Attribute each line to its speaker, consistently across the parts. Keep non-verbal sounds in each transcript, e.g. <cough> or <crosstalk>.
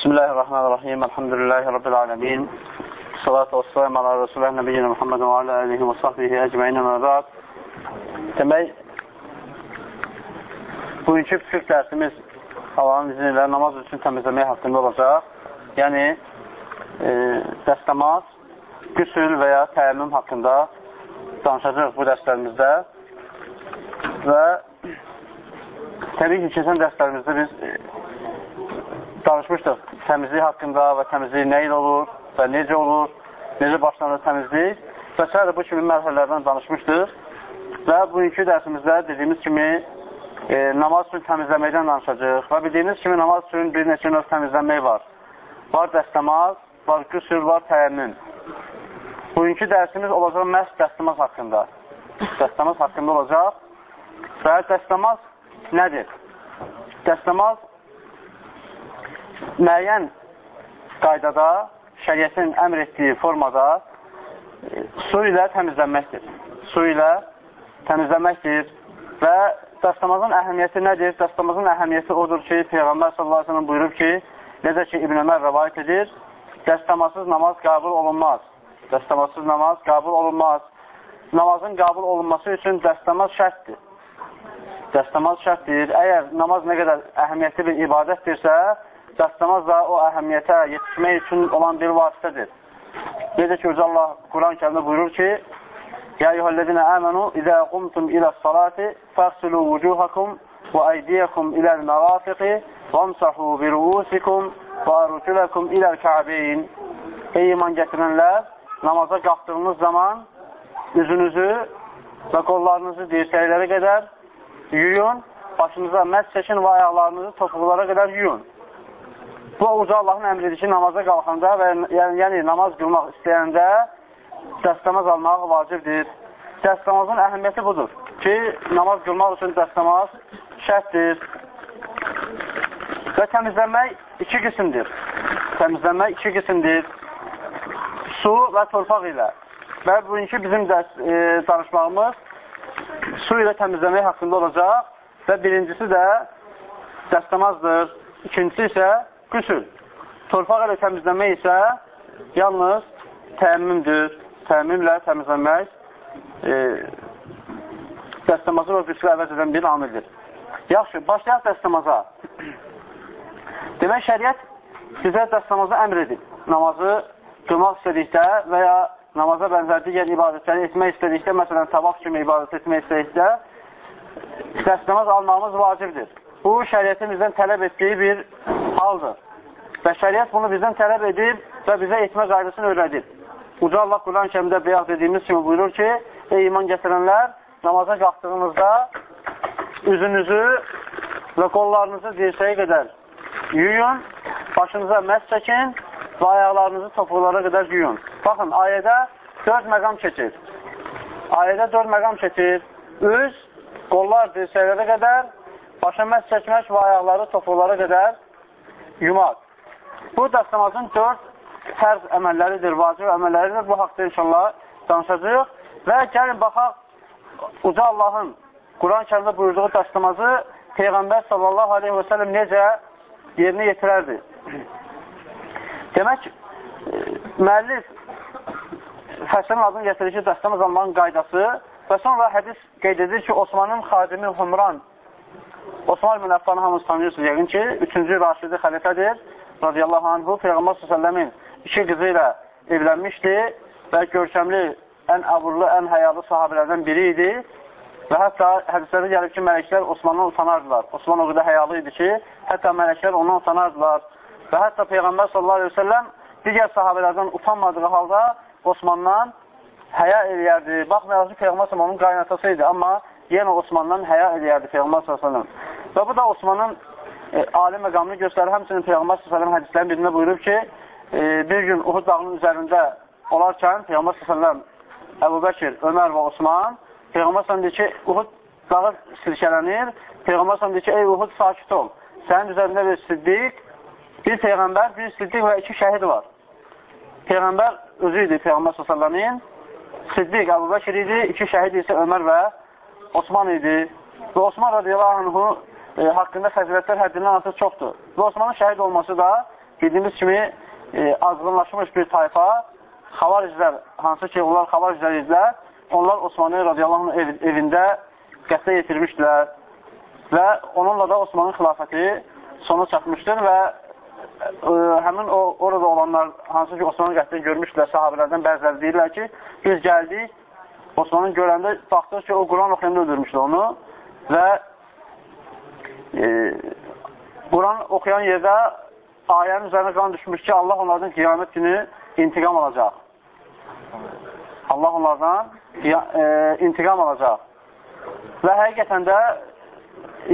Speaker 1: Bismillahirrahmanirrahim. Elhamdülillahi Rabbil alemin. Salatu və salam ala Resulullah Nəbiyyina Muhammed və alə alihi və sahbihi əcməyinə məbad. Demək, bugünkü fikir dərsimiz Allahın izni ilə namaz üçün təmizləmək haqqında olacaq. Yəni, e, dəstəmaz, qüsül və ya təyəmmüm haqqında danışacaq bu dərslərimizdə. Və təbii ki, keçən dərslərimizdə biz e, danışmışdıq təmizlik haqqında və təmizlik nə ilə olur və necə olur, necə başlanır təmizlik və s. bu kimi mərhələlərdən danışmışdıq və bugünkü dərsimizdə dediyimiz kimi e, namaz üçün təmizləməkdən danışacaq və bildiyimiz kimi namaz üçün bir neçə növ təmizlənmək var. Var dəstəmaz, var qüsür, var təyəmmüm. Bugünkü dərsimiz olacaq məhz dəstəmaz haqqında. Dəstəmaz haqqında olacaq və dəstəmaz nədir? Dəstəmaz müəyyən qaydada, şəriyyətin əmr etdiyi formada e, su ilə təmizlənməkdir. Su ilə təmizlənməkdir və dəstəmazın əhəmiyyəti nədir? Dəstəmazın əhəmiyyəti odur ki, Peyğəmbər sallallahu əleyhi buyurub ki, necə ki İbn Ömər rivayet edir, dəstəmazsız namaz qəbul olunmaz. Dəstəmazsız namaz qəbul olunmaz. Namazın qəbul olunması üçün dəstəmaz şərtdir. Dəstəmaz şərtdir. Əgər namaz nə qədər əhəmiyyətli bir ibadətdirsə, dəstəmaz da o əhəmiyyətə yetişmək üçün olan bir vasitədir. Necə ki, Uca Allah Quran kəlimdə buyurur ki, Ya eyyuhəl-ləzinə əmənu, İzə qumtum ilə salati, fəqsulu vucuhakum və əydiyyəkum iləl mərafiqi, vəmsahu bi ruusikum və ruculəkum iləl kəbeyn. Ey iman gətirənlər, namaza qalxdığınız zaman üzünüzü və qollarınızı dirsəklərə qədər yuyun, başınıza məhz çəkin və ayaqlarınızı topuqlara qədər yuyun. Bu uca Allahın əmridir ki, namaza qalxanda və yəni, yəni namaz qılmaq istəyəndə dəstəmaz almaq vacibdir. Dəstəmazın əhəmiyyəti budur ki, namaz qılmaq üçün dəstəmaz şərtdir. Və təmizlənmək iki qismdir. Təmizlənmək iki qismdir. Su və torpaq ilə. Və bugünkü bizim dərs, e, danışmağımız su ilə təmizləmək haqqında olacaq və birincisi də dəstəmazdır. İkincisi isə Qüsül. Torpaq ilə təmizləmək isə yalnız təəmmümdür. Təəmmümlə təmizləmək e, dəstəmazı və qüsülü əvəz edən bir amildir. Yaxşı, başlayaq dəstəmaza. Demək, şəriət bizə dəstəmazı əmr edib. Namazı qılmaq istədikdə və ya namaza bənzər digər ibadətləri etmək istədikdə, məsələn, tavaf kimi ibadət etmək istədikdə, dəstəmaz almağımız vacibdir. Bu, şəriyyətin bizdən tələb etdiyi bir haldır. Və şəriət bunu bizdən tələb edib və bizə etmə qaydasını öyrədib. Uca Allah Quran kəmdə beyaq dediyimiz kimi buyurur ki, ey iman gətirənlər, namaza qalxdığınızda üzünüzü və qollarınızı dirsəyə qədər yuyun, başınıza məhz çəkin və ayaqlarınızı topuqlara qədər yuyun. Baxın, ayədə dörd məqam keçir. Ayədə dörd məqam keçir. Üz, qollar dirsəklərə qədər, başa məhz çəkmək və ayaqları topuqlara qədər yumaq. Bu dəstəmazın dörd fərz əməlləridir, vacib əməlləridir. Bu haqda inşallah danışacaq. Və gəlin baxaq, Uca Allahın Quran kərimdə buyurduğu dəstəmazı Peyğəmbər sallallahu aleyhi və sələm necə yerinə yetirərdi. Demək, müəllif fəslin adını gətirir ki, dəstəmaz almağın qaydası və sonra hədis qeyd edir ki, Osmanın xadimi Humran Osman ibn Əffanı hamınız tanıyırsınız yəqin ki, üçüncü Raşidi xəlifədir, radiyallahu anhu, Peyğəmbər s.ə.v-in iki qızı ilə evlənmişdi və görkəmli, ən əburlu, ən həyalı sahabələrdən biri idi və hətta hədislərdə gəlib ki, mələklər Osmandan utanardılar. Osman o qədər həyalı idi ki, hətta mələklər ondan utanardılar və hətta Peyğəmbər s.ə.v digər sahabələrdən utanmadığı halda Osmandan həya eləyərdi. Baxmayaraq ki, Peyğəmbər s.ə.v onun qaynatası idi, amma yenə Osmandan həya eləyərdi Peyğəmbər s.ə.v. Və bu da Osmanın e, ali məqamını göstərir. Həmçinin Peyğəmbər s.ə.v hədislərin birində buyurub ki, e, bir gün Uhud dağının üzərində olarkən Peyğəmbər s.ə.v Əbu Bəkir, Ömər və Osman Peyğəmbər s.ə.v deyir ki, Uhud dağı silkələnir. Peyğəmbər s.ə.v deyir ki, ey Uhud sakit ol. Sənin üzərində bir siddiq, bir Peyğəmbər, bir siddiq və iki şəhid var. Peyğəmbər özü idi Peyğəmbər s.ə.v-in, siddiq Əbu Bəkir idi, iki şəhid isə Ömər və Osman idi. Və Osman radiyallahu anhu e, haqqında fəzilətlər həddindən artıq çoxdur. Və Osmanın şəhid olması da bildiyimiz kimi e, azğınlaşmış bir tayfa xavariclər, hansı ki onlar xavariclər idilər, onlar Osmanlı radiyallahu ev, evində qətlə yetirmişdilər və onunla da Osmanın xilafəti sona çatmışdır və ə, həmin o orada olanlar hansı ki Osmanın qətlini görmüşdülər sahabələrdən bəziləri deyirlər ki, biz gəldik Osmanın görəndə baxdıq ki, o Quran oxuyanda öldürmüşdü onu və e, Quran oxuyan yerdə ayənin üzərinə qan düşmüş ki, Allah onlardan qiyamət günü intiqam alacaq. Allah onlardan e, intiqam alacaq. Və həqiqətən də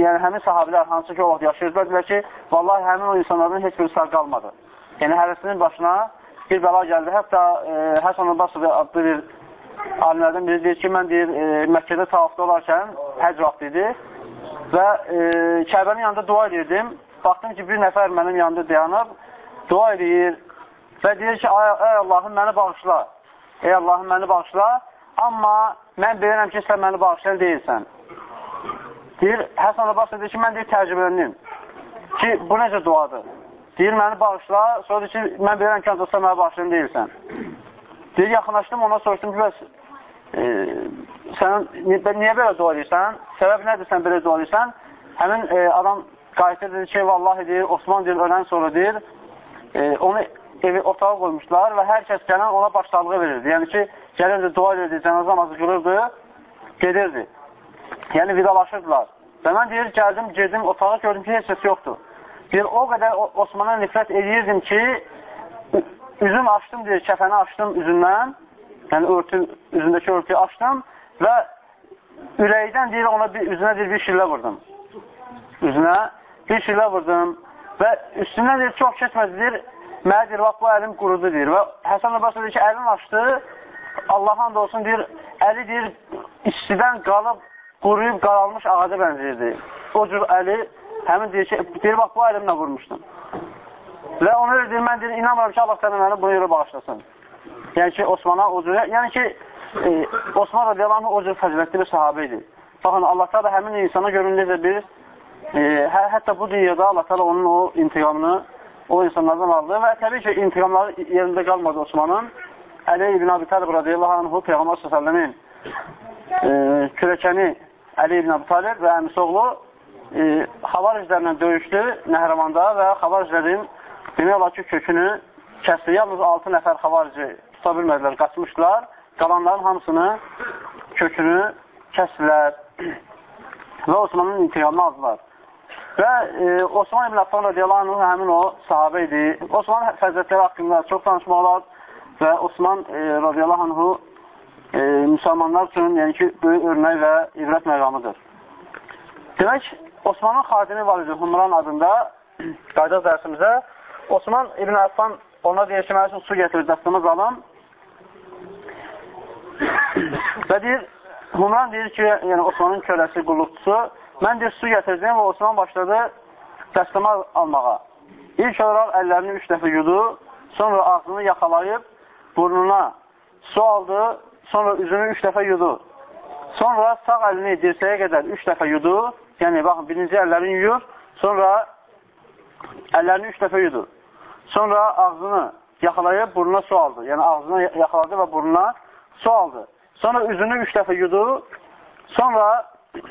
Speaker 1: yəni həmin sahabilər hansı ki o vaxt yaşayırdılar ki, vallahi həmin o insanlardan heç bir sağ qalmadı. Yəni hərəsinin başına bir bəla gəldi. Hətta e, Həsən Abbasov adlı bir alimlərdən biri deyir ki, mən deyir, e, Məkkədə tavafda olarkən həc vaxtı idi və e, Kəbənin yanında dua edirdim. Baxdım ki, bir nəfər mənim yanında dayanıb, dua edir və deyir ki, ay, ay Allahım, məni bağışla. Ey Allahım, məni bağışla, amma mən bilirəm ki, sən məni bağışlayan deyilsən. Deyir, Həsən Abbas deyir ki, mən deyir, təcrübələndim ki, bu necə duadır? Deyir, məni bağışla, sonra deyir ki, mən bilirəm ki, ancaq sən məni bağışlayan deyilsən. Deyir, yaxınlaşdım, ona soruşdum ki, bəs e, sən niyə belə dua edirsən? Səbəb nədir sən belə dua edirsən? Həmin e, adam qayıtır, dedi ki, vallahi deyir, Osman deyir, ölən sonra deyir, e, onu evi otağa qoymuşlar və hər kəs gələn ona başsağlığı verirdi. Yəni ki, gəlirdi, dua edirdi, cənazə namazı qılırdı, gedirdi. Yəni vidalaşırdılar. Və mən deyir, gəldim, gedim, otağa gördüm ki, heç səs yoxdur. Deyir, o qədər Osmana nifrət edirdim ki, üzüm açdım, deyir, kəfəni açdım üzündən, yəni örtü, üzündəki örtüyü açdım və ürəkdən deyir, ona bir, üzünə deyir, bir şillə vurdum. Üzünə bir şillə vurdum və üstündən deyir, çox keçmədi, deyir, mənə deyir, bax, bu əlim qurudu, deyir. Və Həsən Abbas deyir ki, əlin açdı, Allah hamd olsun, deyir, əli deyir, istidən qalıb, quruyub qaralmış ağaca bənzəyirdi. O cür əli, həmin deyir ki, deyir, bax, bu əlimlə vurmuşdum. Və onu deyir, mən deyir, inanmıram ki, Allah sənə məni buna görə bağışlasın. Yəni ki, Osmana o cür, yəni ki, e, Osman radiyallahu o cür fəzilətli bir sahabə idi. Baxın, Allah da həmin insana görün necə bir, e, hə, hətta bu dünyada Allah da onun o intiqamını o insanlardan aldı və təbii ki, intiqamları yerində qalmadı Osmanın. Əli ibn Abi Talib radiyallahu anhu Peyğəmbər s.ə.v-in e, kürəkəni Əli ibn Abi Talib və əmisi oğlu e, xavariclərlə döyüşdü Nəhramanda və xavariclərin demək olar ki, kökünü kəsdi. Yalnız 6 nəfər xavarici tuta bilmədilər, qaçmışdılar. Qalanların hamısını kökünü kəsdilər <clears throat> və Osmanın intiqamını aldılar. Və e, Osman ibn Affan radiyallahu anh həmin o sahabə idi. Osman fəzətləri haqqında çox danışmaq olar və Osman e, radiyallahu anhu e, müsəlmanlar üçün yəni ki, böyük örnək və ibrət məqamıdır. Demək, Osmanın xadimi var idi Humran adında <clears throat> qayda dərsimizə. Osman İbn Affan ona deyir ki, mənə su getirir, dəstəmiz alın. və deyir, Humran deyir ki, yəni Osmanın körəsi, qulluqçusu, mən deyir, su gətirdim və Osman başladı dəstəmaz almağa. İlk olaraq əllərini üç dəfə yudu, sonra ağzını yaxalayıb burnuna su aldı, sonra üzünü üç dəfə yudu. Sonra sağ əlini dirsəyə qədər üç dəfə yudu. Yəni, baxın, birinci əllərini yuyur, sonra əllərini üç dəfə yudu. Sonra ağzını yaxalayıb burnuna su aldı. Yəni, ağzını yaxaladı və burnuna su aldı. Sonra üzünü üç dəfə yudu. Sonra <clears throat>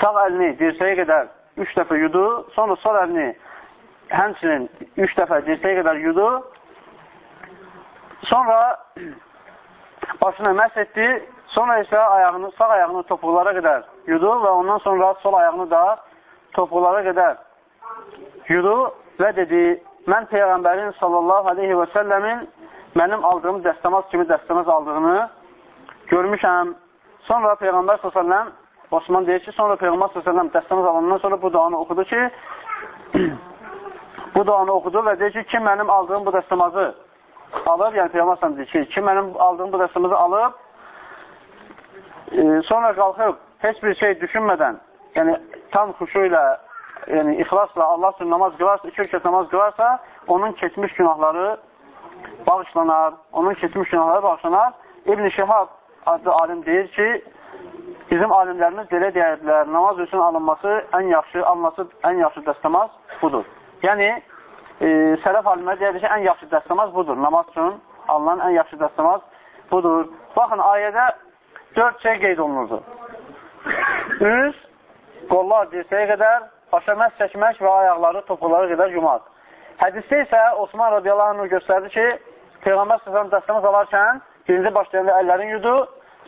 Speaker 1: sağ əlini dirsəyə qədər üç dəfə yudu. Sonra sol əlini həmçinin üç dəfə dirsəyə qədər yudu. Sonra <clears throat> başına məhz etdi, sonra isə ayağını, sağ ayağını topuqlara qədər yudu və ondan sonra sol ayağını da topuqlara qədər yudu və dedi, mən Peyğəmbərin sallallahu aleyhi və səlləmin mənim aldığım dəstəmaz kimi dəstəmaz aldığını görmüşəm. Sonra Peyğəmbər s.ə.v Osman deyir ki, sonra Peyğəmbər s.ə.v dəstəmaz alandan sonra bu duanı oxudu ki, <clears throat> bu duanı oxudu və deyir ki, kim mənim aldığım bu dəstəmazı alıb, yəni Peyğəmbər deyir ki, kim mənim aldığım bu dəstəmazı alıb, e, sonra qalxıb heç bir şey düşünmədən, yəni tam xuşu ilə, yəni ixlasla Allah üçün namaz qılarsa, iki rükət namaz qılarsa, onun keçmiş günahları bağışlanar, onun keçmiş günahları bağışlanar. İbn-i Şihab adlı alim deyir ki, bizim alimlərimiz belə deyirdilər, namaz üçün alınması ən yaxşı, alınması ən yaxşı dəstəmaz budur. Yəni, e, sələf alimləri deyir ki, ən yaxşı dəstəmaz budur. Namaz üçün alınan ən yaxşı dəstəmaz budur. Baxın, ayədə dörd şey qeyd olunurdu. Üz, qollar dirsəyə qədər, başa məhz çəkmək və ayaqları topuqlara qədər yumaq. Hədisdə isə Osman radiyallahu anh göstərdi ki, Peyğəmbər səsəm dəstəmaz alarkən birinci başlayanda əllərini yudu,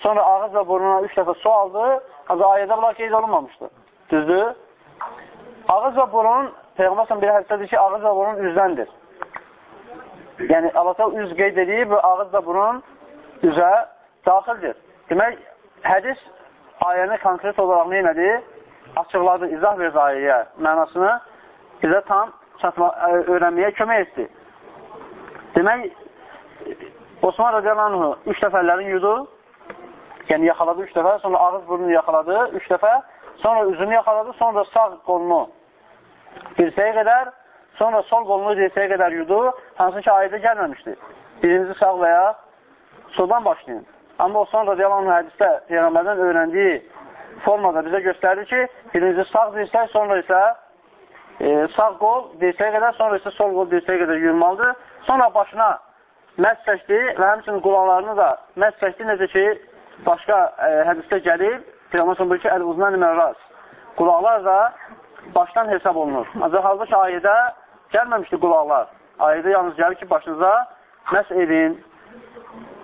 Speaker 1: sonra ağız və burnuna üç dəfə su aldı, ancaq ayədə bunlar qeyd olunmamışdı. Düzdür? Ağız və burun, Peyğəmbər səsəm bir hədisədir ki, ağız və burun üzdəndir. Yəni, Allah üz qeyd edib və ağız və burun üzə daxildir. Demək, hədis ayəni konkret olaraq neynədir? Açıqladı, izah verdi ayəyə mənasını bizə tam çatma, öyrənməyə kömək etdi. Demək, Osman radiyallahu üç dəfə əllərini yudu, yəni yaxaladı üç dəfə, sonra ağız burnunu yaxaladı üç dəfə, sonra üzünü yaxaladı, sonra sağ qolunu dirsəyə qədər, sonra sol qolunu dirsəyə qədər yudu, hansı ki ayədə gəlməmişdi. Birinci sağ və ya soldan başlayın. Amma Osman radiyallahu hədisdə Peyğəmbərdən öyrəndiyi formada bizə göstərir ki, birinci sağ dirsək, sonra isə e, sağ qol dirsəyə qədər, sonra isə sol qol dirsəyə qədər yürümalıdır. Sonra başına məhz çəkdi və həmçinin qulaqlarını da məhz çəkdi, necə ki, başqa e, hədisdə gəlir, Peyğəmbər buyur ki, əl-uznan mərras. Qulaqlar da başdan hesab olunur. Ancaq halbuki ayədə gəlməmişdi qulaqlar. Ayədə yalnız gəlir ki, başınıza məhz edin.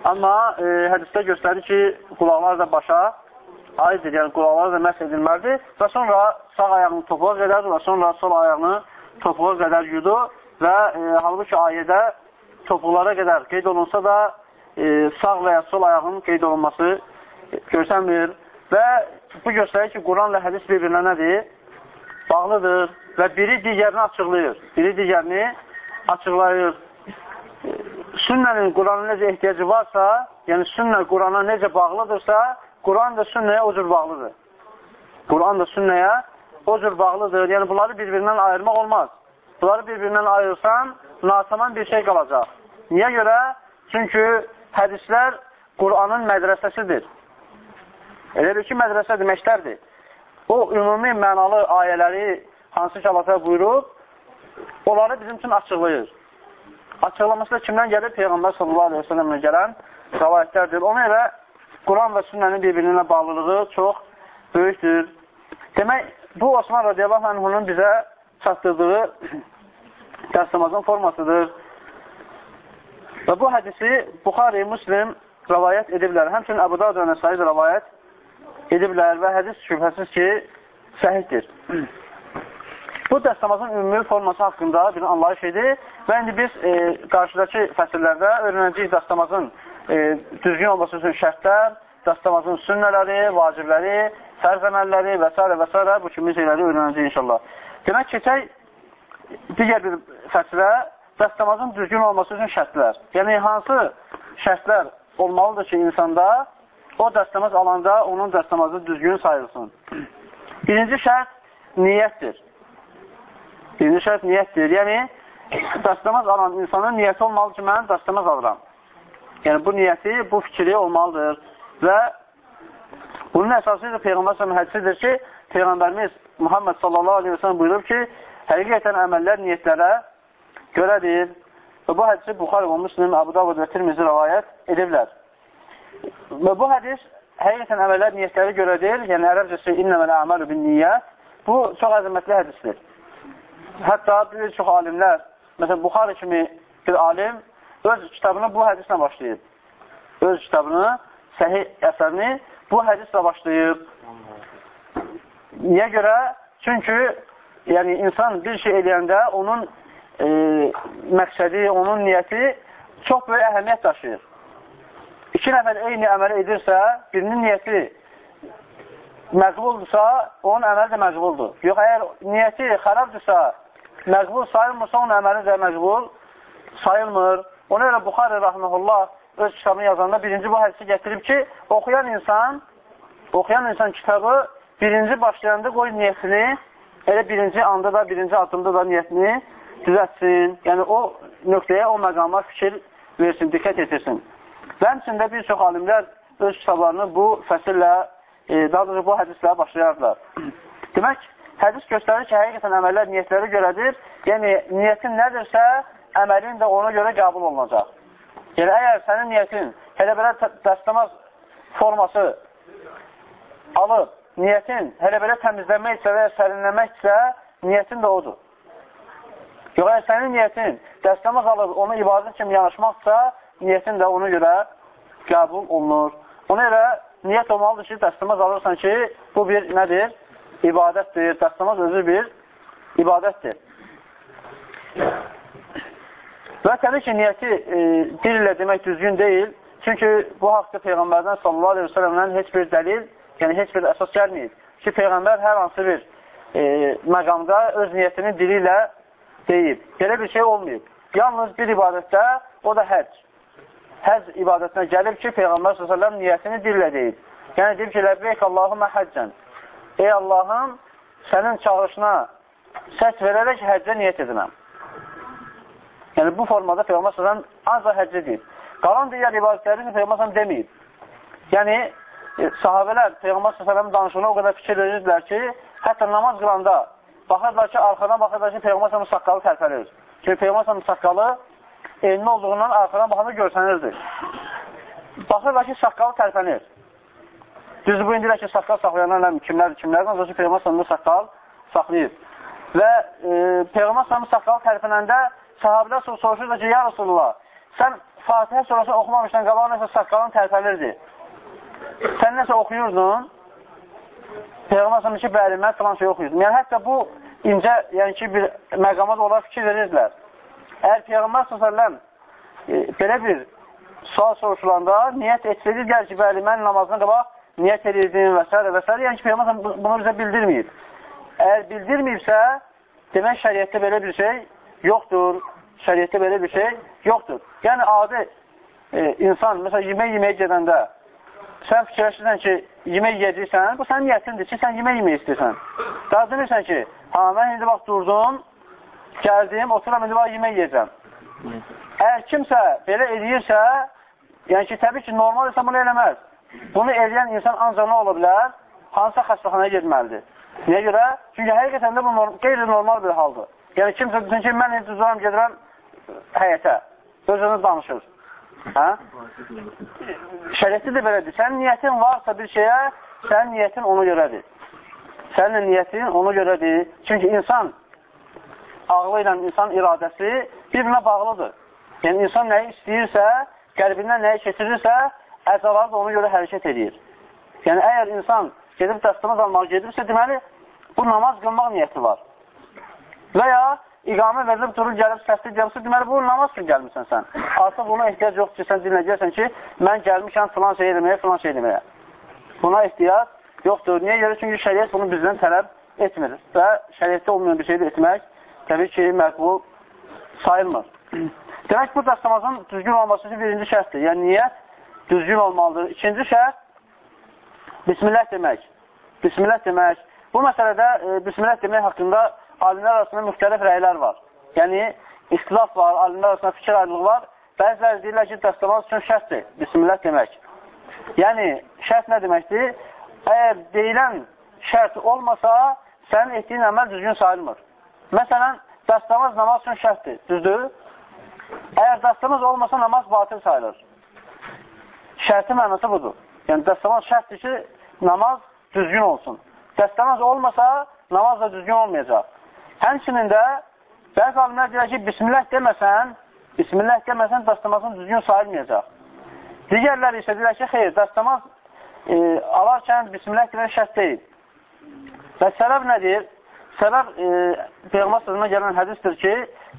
Speaker 1: Amma e, hədisdə göstərir ki, qulaqlar da başa aiddir, yəni qulaqlar da məhz edilməlidir və sonra sağ ayağını topuğa qədər və sonra sol ayağını topuğa qədər yudu və e, halbuki ayədə topuqlara qədər qeyd olunsa da e, sağ və ya sol ayağının qeyd olunması görsənmir və bu göstərir ki, Quranla hədis bir-birinə nədir? Bağlıdır və biri digərini açıqlayır. Biri digərini açıqlayır. E, sünnənin Qurana necə ehtiyacı varsa, yəni sünnə Qurana necə bağlıdırsa, Quran da sünnəyə o cür bağlıdır. Quran da sünnəyə o cür bağlıdır. Yəni, bunları bir-birindən ayırmaq olmaz. Bunları bir-birindən ayırsan, natamam bir şey qalacaq. Niyə görə? Çünki hədislər Quranın mədrəsəsidir. Elə bir ki, mədrəsə deməklərdir. O, ümumi mənalı ayələri hansı ki, Allah buyurub, onları bizim üçün açıqlayır. Açıqlaması da kimdən gəlir? Peyğəmbər sallallahu aleyhi ve sellemlə gələn rəvayətlərdir. Ona görə Quran və sünnənin bir-birinə bağlılığı çox böyükdür. Demək, bu Osman radiyallahu anhunun bizə çatdırdığı dəstəmazın formasıdır. Və bu hədisi Buxari, Müslim rəvayət ediblər. Həmçinin Əbu Dağ və Nəsai rəvayət ediblər və hədis şübhəsiz ki, səhiddir. <clears throat> Bu dəstəmazın ümumi forması haqqında bir anlayış idi və indi biz e, qarşıdakı fəsillərdə öyrənəcəyik dəstəmazın e, düzgün olması üçün şərtlər, dastamazın sünnələri, vacibləri, fərz əməlləri və s. və s. bu kimi şeyləri öyrənəcək inşallah. Demək, keçək digər bir fəslə dastamazın düzgün olması üçün şərtlər. Yəni, hansı şərtlər olmalıdır ki, insanda o dastamaz alanda onun dastamazı düzgün sayılsın. Birinci şərt niyyətdir. Birinci şərt niyyətdir. Yəni, dastamaz alan insanın niyyəti olmalı ki, mən dastamaz alıram. Yəni, bu niyyəti, bu fikri olmalıdır. Və bunun əsası isə Peyğəmbər səhəm hədisidir ki, Peyğəmbərimiz Muhammed sallallahu aleyhi ve sellem buyurur ki, həqiqətən əməllər niyyətlərə görədir. Və bu hədisi Buxarı və Müslim, Əbu Davud və Tirmizi rəvayət ediblər. Və bu hədis həqiqətən əməllər niyyətləri görədir. Yəni, ərəbcəsi innəmələ əməlu bin niyyət. Bu, çox əzəmətli hədisdir. Hətta bir çox alimlər, məsələn, Buxarı kimi bir alim öz kitabını bu hədislə başlayıb. Öz kitabını, səhih əsərini bu hədislə başlayıb. Niyə görə? Çünki yəni insan bir şey eləyəndə onun e, məqsədi, onun niyyəti çox böyük əhəmiyyət daşıyır. İki nəfər eyni əməli edirsə, birinin niyyəti məqbuldursa, onun əməli də məqbuldur. Yox, əgər niyyəti xərabdırsa, məqbul sayılmırsa, onun əməli də məqbul sayılmır. Ona görə Buxarə rəhməhullah öz kitabını yazanda birinci bu hədisi gətirib ki, oxuyan insan, oxuyan insan kitabı birinci başlayanda qoy niyyətini, elə birinci anda da, birinci addımda da niyyətini düzətsin. Yəni o nöqtəyə, o məqama fikir versin, diqqət etirsin. Və həmçində bir çox alimlər öz kitablarını bu fəsillə, e, daha doğrusu bu hədislə başlayarlar. Demək, hədis göstərir ki, həqiqətən əməllər niyyətləri görədir. Yəni, niyyətin nədirsə, əməlin də ona görə qəbul olunacaq. Yəni, əgər sənin niyyətin elə belə dəstəmaz forması alıb, niyyətin elə belə təmizləməksə və ya sərinləməksə, niyyətin də odur. Yox, əgər sənin niyyətin dəstəmaz alıb, onu ibadət kimi yanaşmaqsa, niyyətin də ona görə qəbul olunur. Ona görə niyyət olmalıdır ki, dəstəmaz alırsan ki, bu bir nədir? İbadətdir. Dəstəmaz özü bir ibadətdir. Və təbii ki, niyyəti e, dil ilə demək düzgün deyil. Çünki bu haqda Peyğəmbərdən sallallahu aleyhi ve sellemdən heç bir dəlil, yəni heç bir əsas gəlməyib. Ki, Peyğəmbər hər hansı bir e, məqamda öz niyyətini dili ilə deyib. Belə bir şey olmayıb. Yalnız bir ibadətdə, o da həcc. Həcc ibadətinə gəlib ki, Peyğəmbər s.ə.v niyyətini dillə deyib. Yəni, deyib ki, ləbbeyk Allahümə həccən. Ey Allahım, sənin çağırışına səs verərək həccə niyyət edinəm. Yəni, bu formada Peyğəmbər s.ə.v ancaq həccə deyib. Qalan digər ibadətləri Peyğəmbər s.ə.v deməyib. Yəni, e, sahabələr Peyğəmbər s.ə.v danışığına o qədər fikir verirdilər ki, hətta namaz qılanda baxırlar ki, arxadan baxırlar ki, Peyğəmbər s.ə.v saqqalı tərpənir. Ki, Peyğəmbər s.ə.v saqqalı elini olduğundan arxadan baxanda görsənirdi. Baxırlar ki, saqqalı tərpənir. Düzdür, bu indirək ki, saqqal saxlayanlar kimlərdir, kimlərdir, ancaq ki, Peyğəmbər s.ə.v saqqal saxlayır. Və e, Peyğəmbər s.ə.v saqqalı tərpənəndə sahabilər soruşur da ki, ya Rasulullah, sən Fatihə sonrası oxumamışdan qabaq nəsə saqqalın tərpənirdi. Sən nəsə oxuyurdun, Peyğəmbər sallallahu ki, bəli, mən filan şey oxuyurdum. Yəni hətta bu incə, yəni ki, bir məqama da olaraq fikir verirdilər. Əgər Peyğəmbər sallallahu e, belə bir sual soruşulanda niyyət etsəydilər ki, bəli, mən namazdan qabaq niyyət edirdim və s. və s. Yəni ki, Peyğəmbər bunu bizə bildirməyib. Əgər bildirməyibsə, demək şəriətdə belə bir şey yoxdur. Şəriətdə belə bir şey yoxdur. Yəni, adi e, insan, məsələn, yemək yeməyə gedəndə sən fikirləşirsən ki, yemək yeyəcəksən, bu sənin niyyətindir ki, sən yemək yemək istəyirsən. Daha demirsən ki, ha, mən indi bax durdum, gəldim, oturam, indi bax yemək yeyəcəm. Əgər kimsə belə edirsə, yəni ki, təbii ki, normal insan bunu eləməz. Bunu eləyən insan ancaq nə ola bilər? Hansısa xəstəxanaya getməlidir. Niyə görə? Çünki həqiqətən də bu norm qeyri-normal bir haldır. Yəni kimsə desin ki, mən indi uzaram, gedirəm həyətə, özünü danışır. Hə? Şəriətdə də belədir. Sənin niyyətin varsa bir şeyə, sənin niyyətin ona görədir. Sənin niyyətin ona görədir. Çünki insan ağlı ilə insan iradəsi bir-birinə bağlıdır. Yəni, insan nəyi istəyirsə, qəlbindən nəyi keçirirsə, əzaları da ona görə hərəkət edir. Yəni, əgər insan gedib dəstəmaz almağa gedirsə, deməli, bu namaz qılmaq niyyəti var. Və ya iqamə verilib, durur, gəlib, səsli gəlibsə, deməli, bu namaz üçün gəlmirsən sən. Artıq buna ehtiyac yoxdur ki, sən dinləyəcəksən ki, mən gəlmişəm filan şey eləməyə, filan şey eləməyə. Buna ehtiyac yoxdur. Niyə görə? Çünki şəriət bunu bizdən tələb etmir və şəriətdə olmayan bir şey də etmək təbii ki, məqbul sayılmır. <clears throat> Demək, bu dəstəmazın düzgün olması üçün birinci şərtdir. Yəni, niyyət düzgün olmalıdır. İkinci şərt, Bismillah demək. Bismillah demək. Bu məsələdə e, Bismillah demək haqqında alimlər arasında müxtəlif rəylər var. Yəni, ixtilaf var, alimlər arasında fikir ayrılığı var. Bəziləri deyirlər ki, dəstəmaz üçün şərtdir, bismillah demək. Yəni, şərt nə deməkdir? Əgər deyilən şərt olmasa, sənin etdiyin əməl düzgün sayılmır. Məsələn, dəstəmaz namaz üçün şərtdir, düzdür? Əgər dəstəmaz olmasa, namaz batil sayılır. Şərti mənası budur. Yəni, dəstəmaz şərtdir ki, namaz düzgün olsun. Dəstəmaz olmasa, namaz da düzgün olmayacaq. Həmçinin də bəzi alimlər deyir ki, bismillah deməsən, bismillah deməsən dəstəmazın düzgün sayılmayacaq. Digərləri isə deyir ki, xeyr, dəstəmaz e, alarkən bismillah demək şərt deyil. Və səbəb nədir? Səbəb e, Peyğəmbər sözünə gələn hədisdir ki,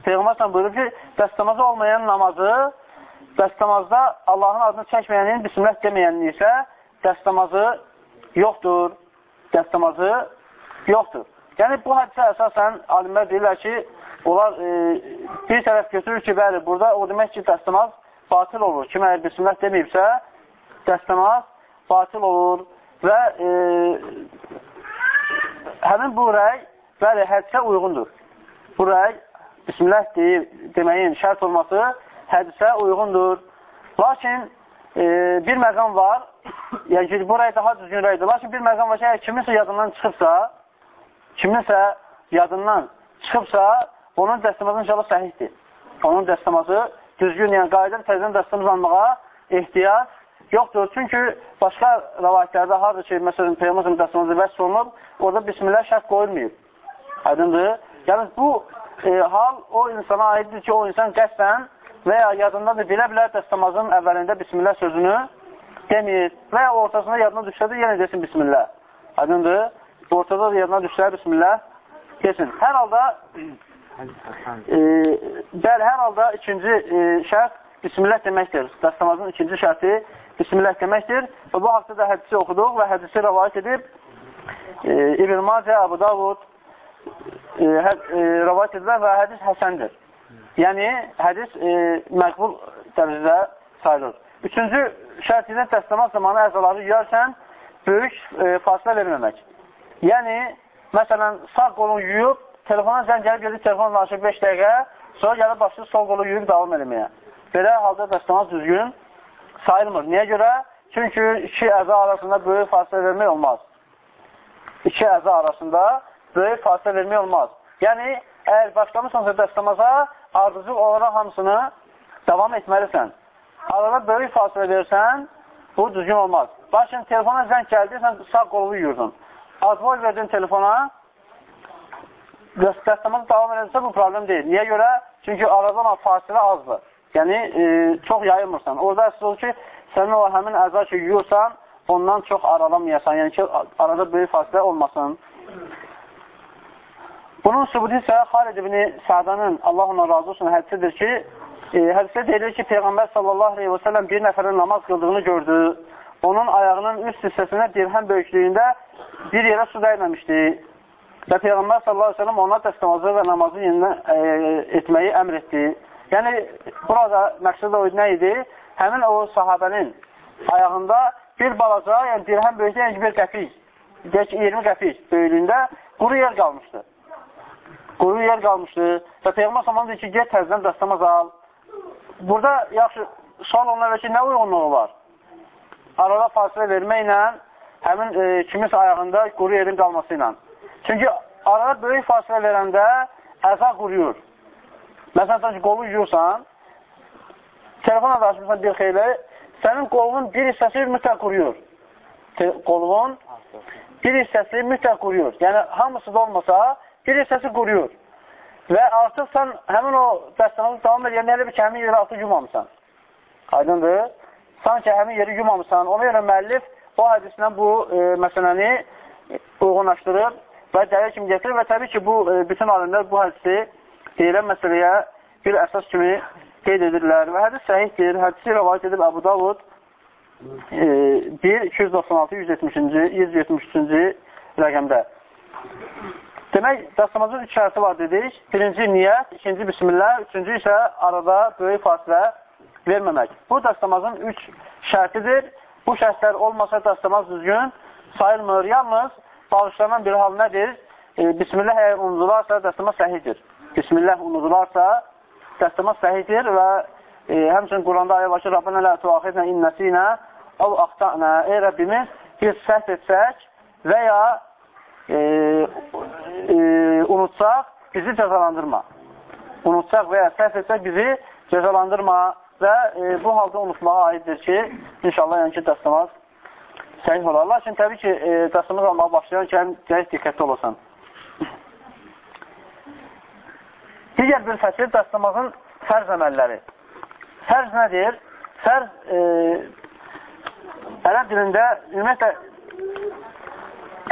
Speaker 1: Peyğəmbər buyurur ki, dəstəmazı olmayan namazı, dəstəmazda Allahın adını çəkməyənin, bismillah deməyənin isə dəstəmazı yoxdur. Dəstəmazı yoxdur. Yəni, bu hədisə əsasən alimlər deyirlər ki, onlar e, bir tərəf götürür ki, bəli, burada o demək ki, dəstəmaz batil olur. Kim əgər bismillah deməyibsə, dəstəmaz batil olur və e, həmin bu rəy, bəli, hədisə uyğundur. Bu rəy, bismillah deyib, deməyin şərt olması hədisə uyğundur. Lakin e, bir məqam var, yəni ki, bu rəy daha düzgün rəydir. Lakin bir məqam var ki, əgər kiminsə yadından çıxıbsa, kiminsə yadından çıxıbsa, onun dəstəmazı inşallah səhihdir. Onun dəstəmazı düzgün, yəni qayıdan təzdən dəstəmaz almağa ehtiyac yoxdur. Çünki başqa rəvayətlərdə harada ki, məsələn, Peyğəmbər dəstəmazı vəsb olunub, orada bismillah şərt qoyulmayıb. Aydındır. Yəni, bu e, hal o insana aiddir ki, o insan qəsdən və ya yadında da bilə-bilə dəstəmazın əvvəlində bismillah sözünü demir və ya ortasında yadına düşsə də yenə desin bismillah. Aydındır. Ortada da yadına düşsə bismillah desin. Hər halda e, bəli, hər halda ikinci e, şərt bismillah deməkdir. Dəstəmazın ikinci şərti bismillah deməkdir. Və bu haqda da hədisi oxuduq və hədisi rəvayət edib e, İbn Macə, Abu Davud e, hə, e, rəvayət edilər və hədis həsəndir. Yəni, hədis e, məqbul dərəcədə sayılır. Üçüncü şərt ilə dəstəmaz zamanı əzaları yuyarkən böyük e, fasilə verməmək. Yəni, məsələn, sağ qolunu yuyub, telefona zəng gəlib gedir, telefon danışır 5 dəqiqə, sonra gəlib başlayır sol qolu yuyub davam eləməyə. Belə halda dəstəmaz düzgün sayılmır. Niyə görə? Çünki iki əza arasında böyük fasilə vermək olmaz. İki əza arasında böyük fasilə vermək olmaz. Yəni, əgər başlamışsansa dəstəmaza, ardıcı olaraq hamısını davam etməlisən. Arada böyük fasilə versən, bu düzgün olmaz. Lakin telefona zəng gəldi, sən sağ qolu yuyurdun. Advoy verdin telefona, dəstəmaz davam edilsə bu problem deyil. Niyə görə? Çünki aradan fasilə azdır. Yəni, e, çox yayılmırsan. Orada əsas olur ki, sənin o həmin əza ki, yuyursan, ondan çox aralamayasan. Yəni ki, arada böyük fasilə olmasın. Bunun sübutu isə Xalid ibn Sədanın, Allah ona razı olsun, hədisidir ki, e, hədisdə deyilir ki, Peyğəmbər sallallahu aleyhi və səlləm bir nəfərin namaz qıldığını gördü. Onun ayağının üst hissəsinə dirhəm böyüklüyündə bir yerə su dəyməmişdi. Və Peyğəmbər sallallahu aleyhi və səlləm ona dəstəmazı və namazı yenidən e, etməyi əmr etdi. Yəni, burada məqsəd o nə idi? Həmin o sahabənin ayağında bir balaca, yəni dirhəm böyüklüyü, yəni bir qəpik, deyək ki, 20 qəpik böyüklüyündə quru yer qalmışdı. Quru yer qalmışdı və Peyğəmbər sallallahu deyir ki, get təzdən dəstəmaz al. Burada yaxşı, sual onlara ki, nə uyğunluğu var? Arada fasilə verməklə həmin e, kiminsə ayağında quru yerin qalması ilə. Çünki arada böyük fasilə verəndə əza quruyur. Məsələn, sən ki, qolu yuyursan, telefona da açmışsan bir xeyli, sənin qolunun bir hissəsi mütləq quruyur. Qolunun bir hissəsi mütləq quruyur. Yəni, hamısı da olmasa, bir hissəsi quruyur. Və artıq sən həmin o dəstəmazı davam edən elə bir ki, həmin yeri artıq yumamısan. Aydındır? Sanki həmin yeri yumamısan. Ona görə müəllif o hədislə bu e, məsələni uyğunlaşdırır və dəlil kimi getirir və təbii ki, bu e, bütün alimlər bu hədisi deyilən məsələyə bir əsas kimi qeyd edirlər və hədis səhihdir. Hədisi rəvayət edib Əbu Davud e, 1, 296, 170-ci, 173-cü rəqəmdə. Demək, dəstəmazın üç şərti var dedik. Birinci niyyət, ikinci bismillah, üçüncü isə arada böyük fasilə verməmək. Bu dəstəmazın üç şərtidir. Bu şərtlər olmasa dəstəmaz düzgün sayılmır. Yalnız bağışlanan bir hal nədir? E, Bismillah əgər unudularsa, dəstəmaz səhiddir. Bismillah unudularsa, dəstəmaz səhiddir və e, həmçinin Quranda ayə ki, Rabbənə lə tuaxidnə innəsinə əv axtana. Ey Rəbbimiz, biz səhv etsək və ya e, e, unutsaq, bizi cəzalandırma. Unutsaq və ya səhv etsək, bizi cəzalandırma və e, bu halda unutmağa aiddir ki, inşallah yəni ki, dəstəmaz səhih olar. Lakin təbii ki, e, dəstəmaz almağa başlayarkən gərək diqqətli olasan. Digər bir fəsil dəstəmazın fərz əməlləri. Fərz nədir? Fərz e, ərəb dilində ümumiyyətlə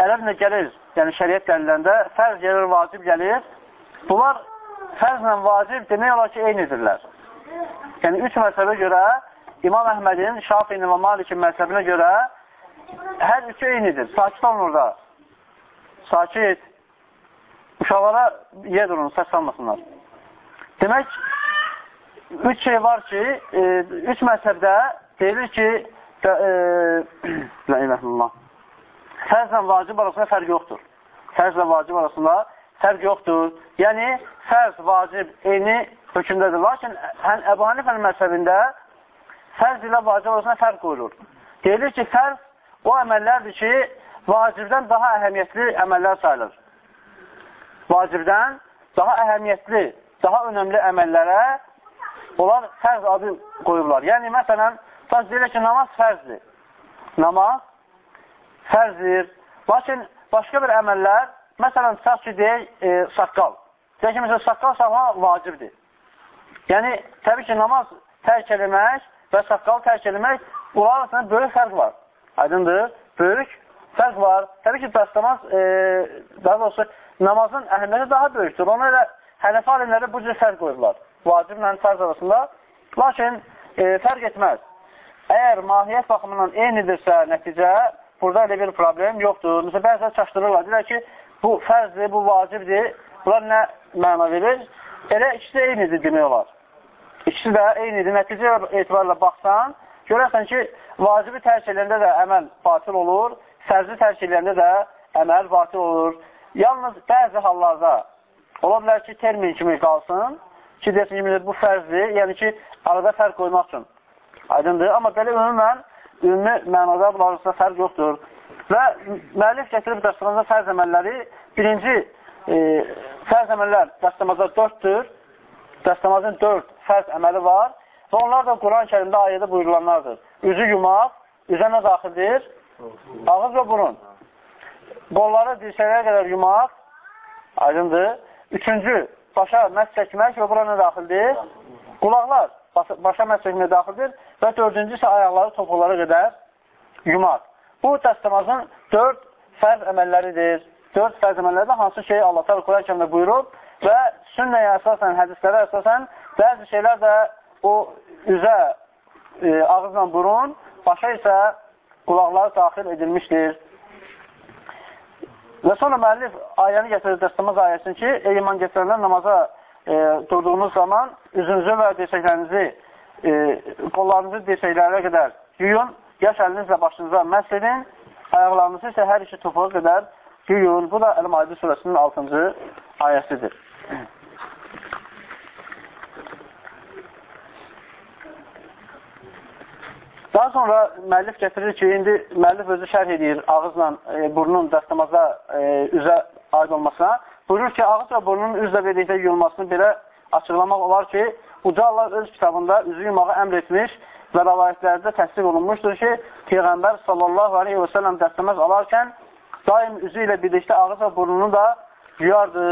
Speaker 1: ərəb dilində gəlir, yəni şəriət dəliləndə fərz gəlir, vacib gəlir. Bunlar fərzlə vacib demək olar ki, eynidirlər. Yəni, üç məzhəbə görə İmam Əhmədin, Şafinin və Malikin məzhəbinə görə hər üçü eynidir. Sakit olun orada. Sakit. Uşaqlara yer durun, səs salmasınlar. Demək, üç şey var ki, e, üç məzhəbdə deyilir ki, e, <clears throat> la iləhullah, fərzlə vacib arasında fərq yoxdur. Fərzlə vacib arasında fərq yoxdur. Yəni, fərz, vacib, eyni hökümdədir. Lakin hən, Əbu Hanifənin məzhəbində fərz ilə vacib arasında fərq qoyulur. Deyilir ki, fərz o əməllərdir ki, vacibdən daha əhəmiyyətli əməllər sayılır. vacibdən daha əhəmiyyətli, daha önəmli əməllərə onlar fərz adı qoyurlar. Yəni, məsələn, tas deyir ki, namaz fərzdir. Namaz fərzdir. Lakin başqa bir əməllər, məsələn, tutaq ki, deyək, e, saqqal. Deyək ki, məsələn, saqqal saxlamaq vacibdir. Yəni, təbii ki, namaz tərk eləmək və saqqal tərk eləmək, bunlar arasında böyük fərq var. Aydındır? Böyük fərq var. Təbii ki, dəstəmaz, e, daha doğrusu, namazın əhəmiyyəti daha böyükdür. Ona görə hənəfi alimləri bu cür fərq qoyurlar. Vaciblə fərz arasında. Lakin e, fərq etməz. Əgər mahiyyət baxımından eynidirsə nəticə, burada elə bir problem yoxdur. Məsələn, bəzilər çaşdırırlar. Deyirlər ki, bu fərzdir, bu vacibdir. Bunlar nə məna verir? Elə ikisi eynidir demək olar. İkisi də eynidir. Nəticə etibarla baxsan, görərsən ki, vacibi tərk edəndə də əməl batil olur, fərzi tərk edəndə də əməl batil olur. Yalnız bəzi hallarda ola bilər ki, termin kimi qalsın, ki, desin ki, bu fərzdir, yəni ki, arada fərq qoymaq üçün. Aydındır. Amma belə ümumən, ümumi mənada bunlar arasında fərq yoxdur. Və müəllif gətirib dəstəmazda fərz əməlləri, birinci e, fərz əməllər dəstəmazda dörddür, dəstəmazın dörd fərz əməli var və onlar da Quran-ı kərimdə ayədə buyurulanlardır. Üzü yumaq, üzə nə daxildir? Ağız və burun. Qolları dirsələrə qədər yumaq, aydındır. Üçüncü, başa məhz çəkmək və bura nə daxildir? Qulaqlar başa məhz çəkməyə daxildir və dördüncü isə ayaqları topuqlara qədər yumaq. Bu dəstəmazın dörd fərz əməlləridir. Dörd fərz əməllərdə hansı şey Allah təala Quran-ı kərimdə buyurub və sünnəyə əsasən, hədislərə əsasən bəzi şeylər də o üzə, e, ağızla burun, başa isə qulaqları daxil edilmişdir. Və sonra müəllif ayəni gətirir dəstəmaz ayəsini ki, ey iman gətirənlər namaza e, durduğunuz zaman üzünüzü və dirsəklərinizi, e, qollarınızı dirsəklərə qədər yuyun, yaş əlinizlə başınıza məhz edin, ayaqlarınızı isə hər işi topuğa qədər yuyun. Bu da Əl-Maidə surəsinin 6-cı ayəsidir. Daha sonra müəllif gətirir ki, indi müəllif özü şərh edir ağızla e, burnun dəstəmaza e, üzə aid olmasına. Buyurur ki, ağız və burnun üzlə verdikdə yuyulmasını belə açıqlamaq olar ki, Uca Allah öz kitabında üzü yumağı əmr etmiş və rəvayətlərdə təsdiq olunmuşdur ki, Peyğəmbər sallallahu aleyhi və səlləm dəstəməz alarkən daim üzü ilə birlikdə ağız və burnunu da yuyardı.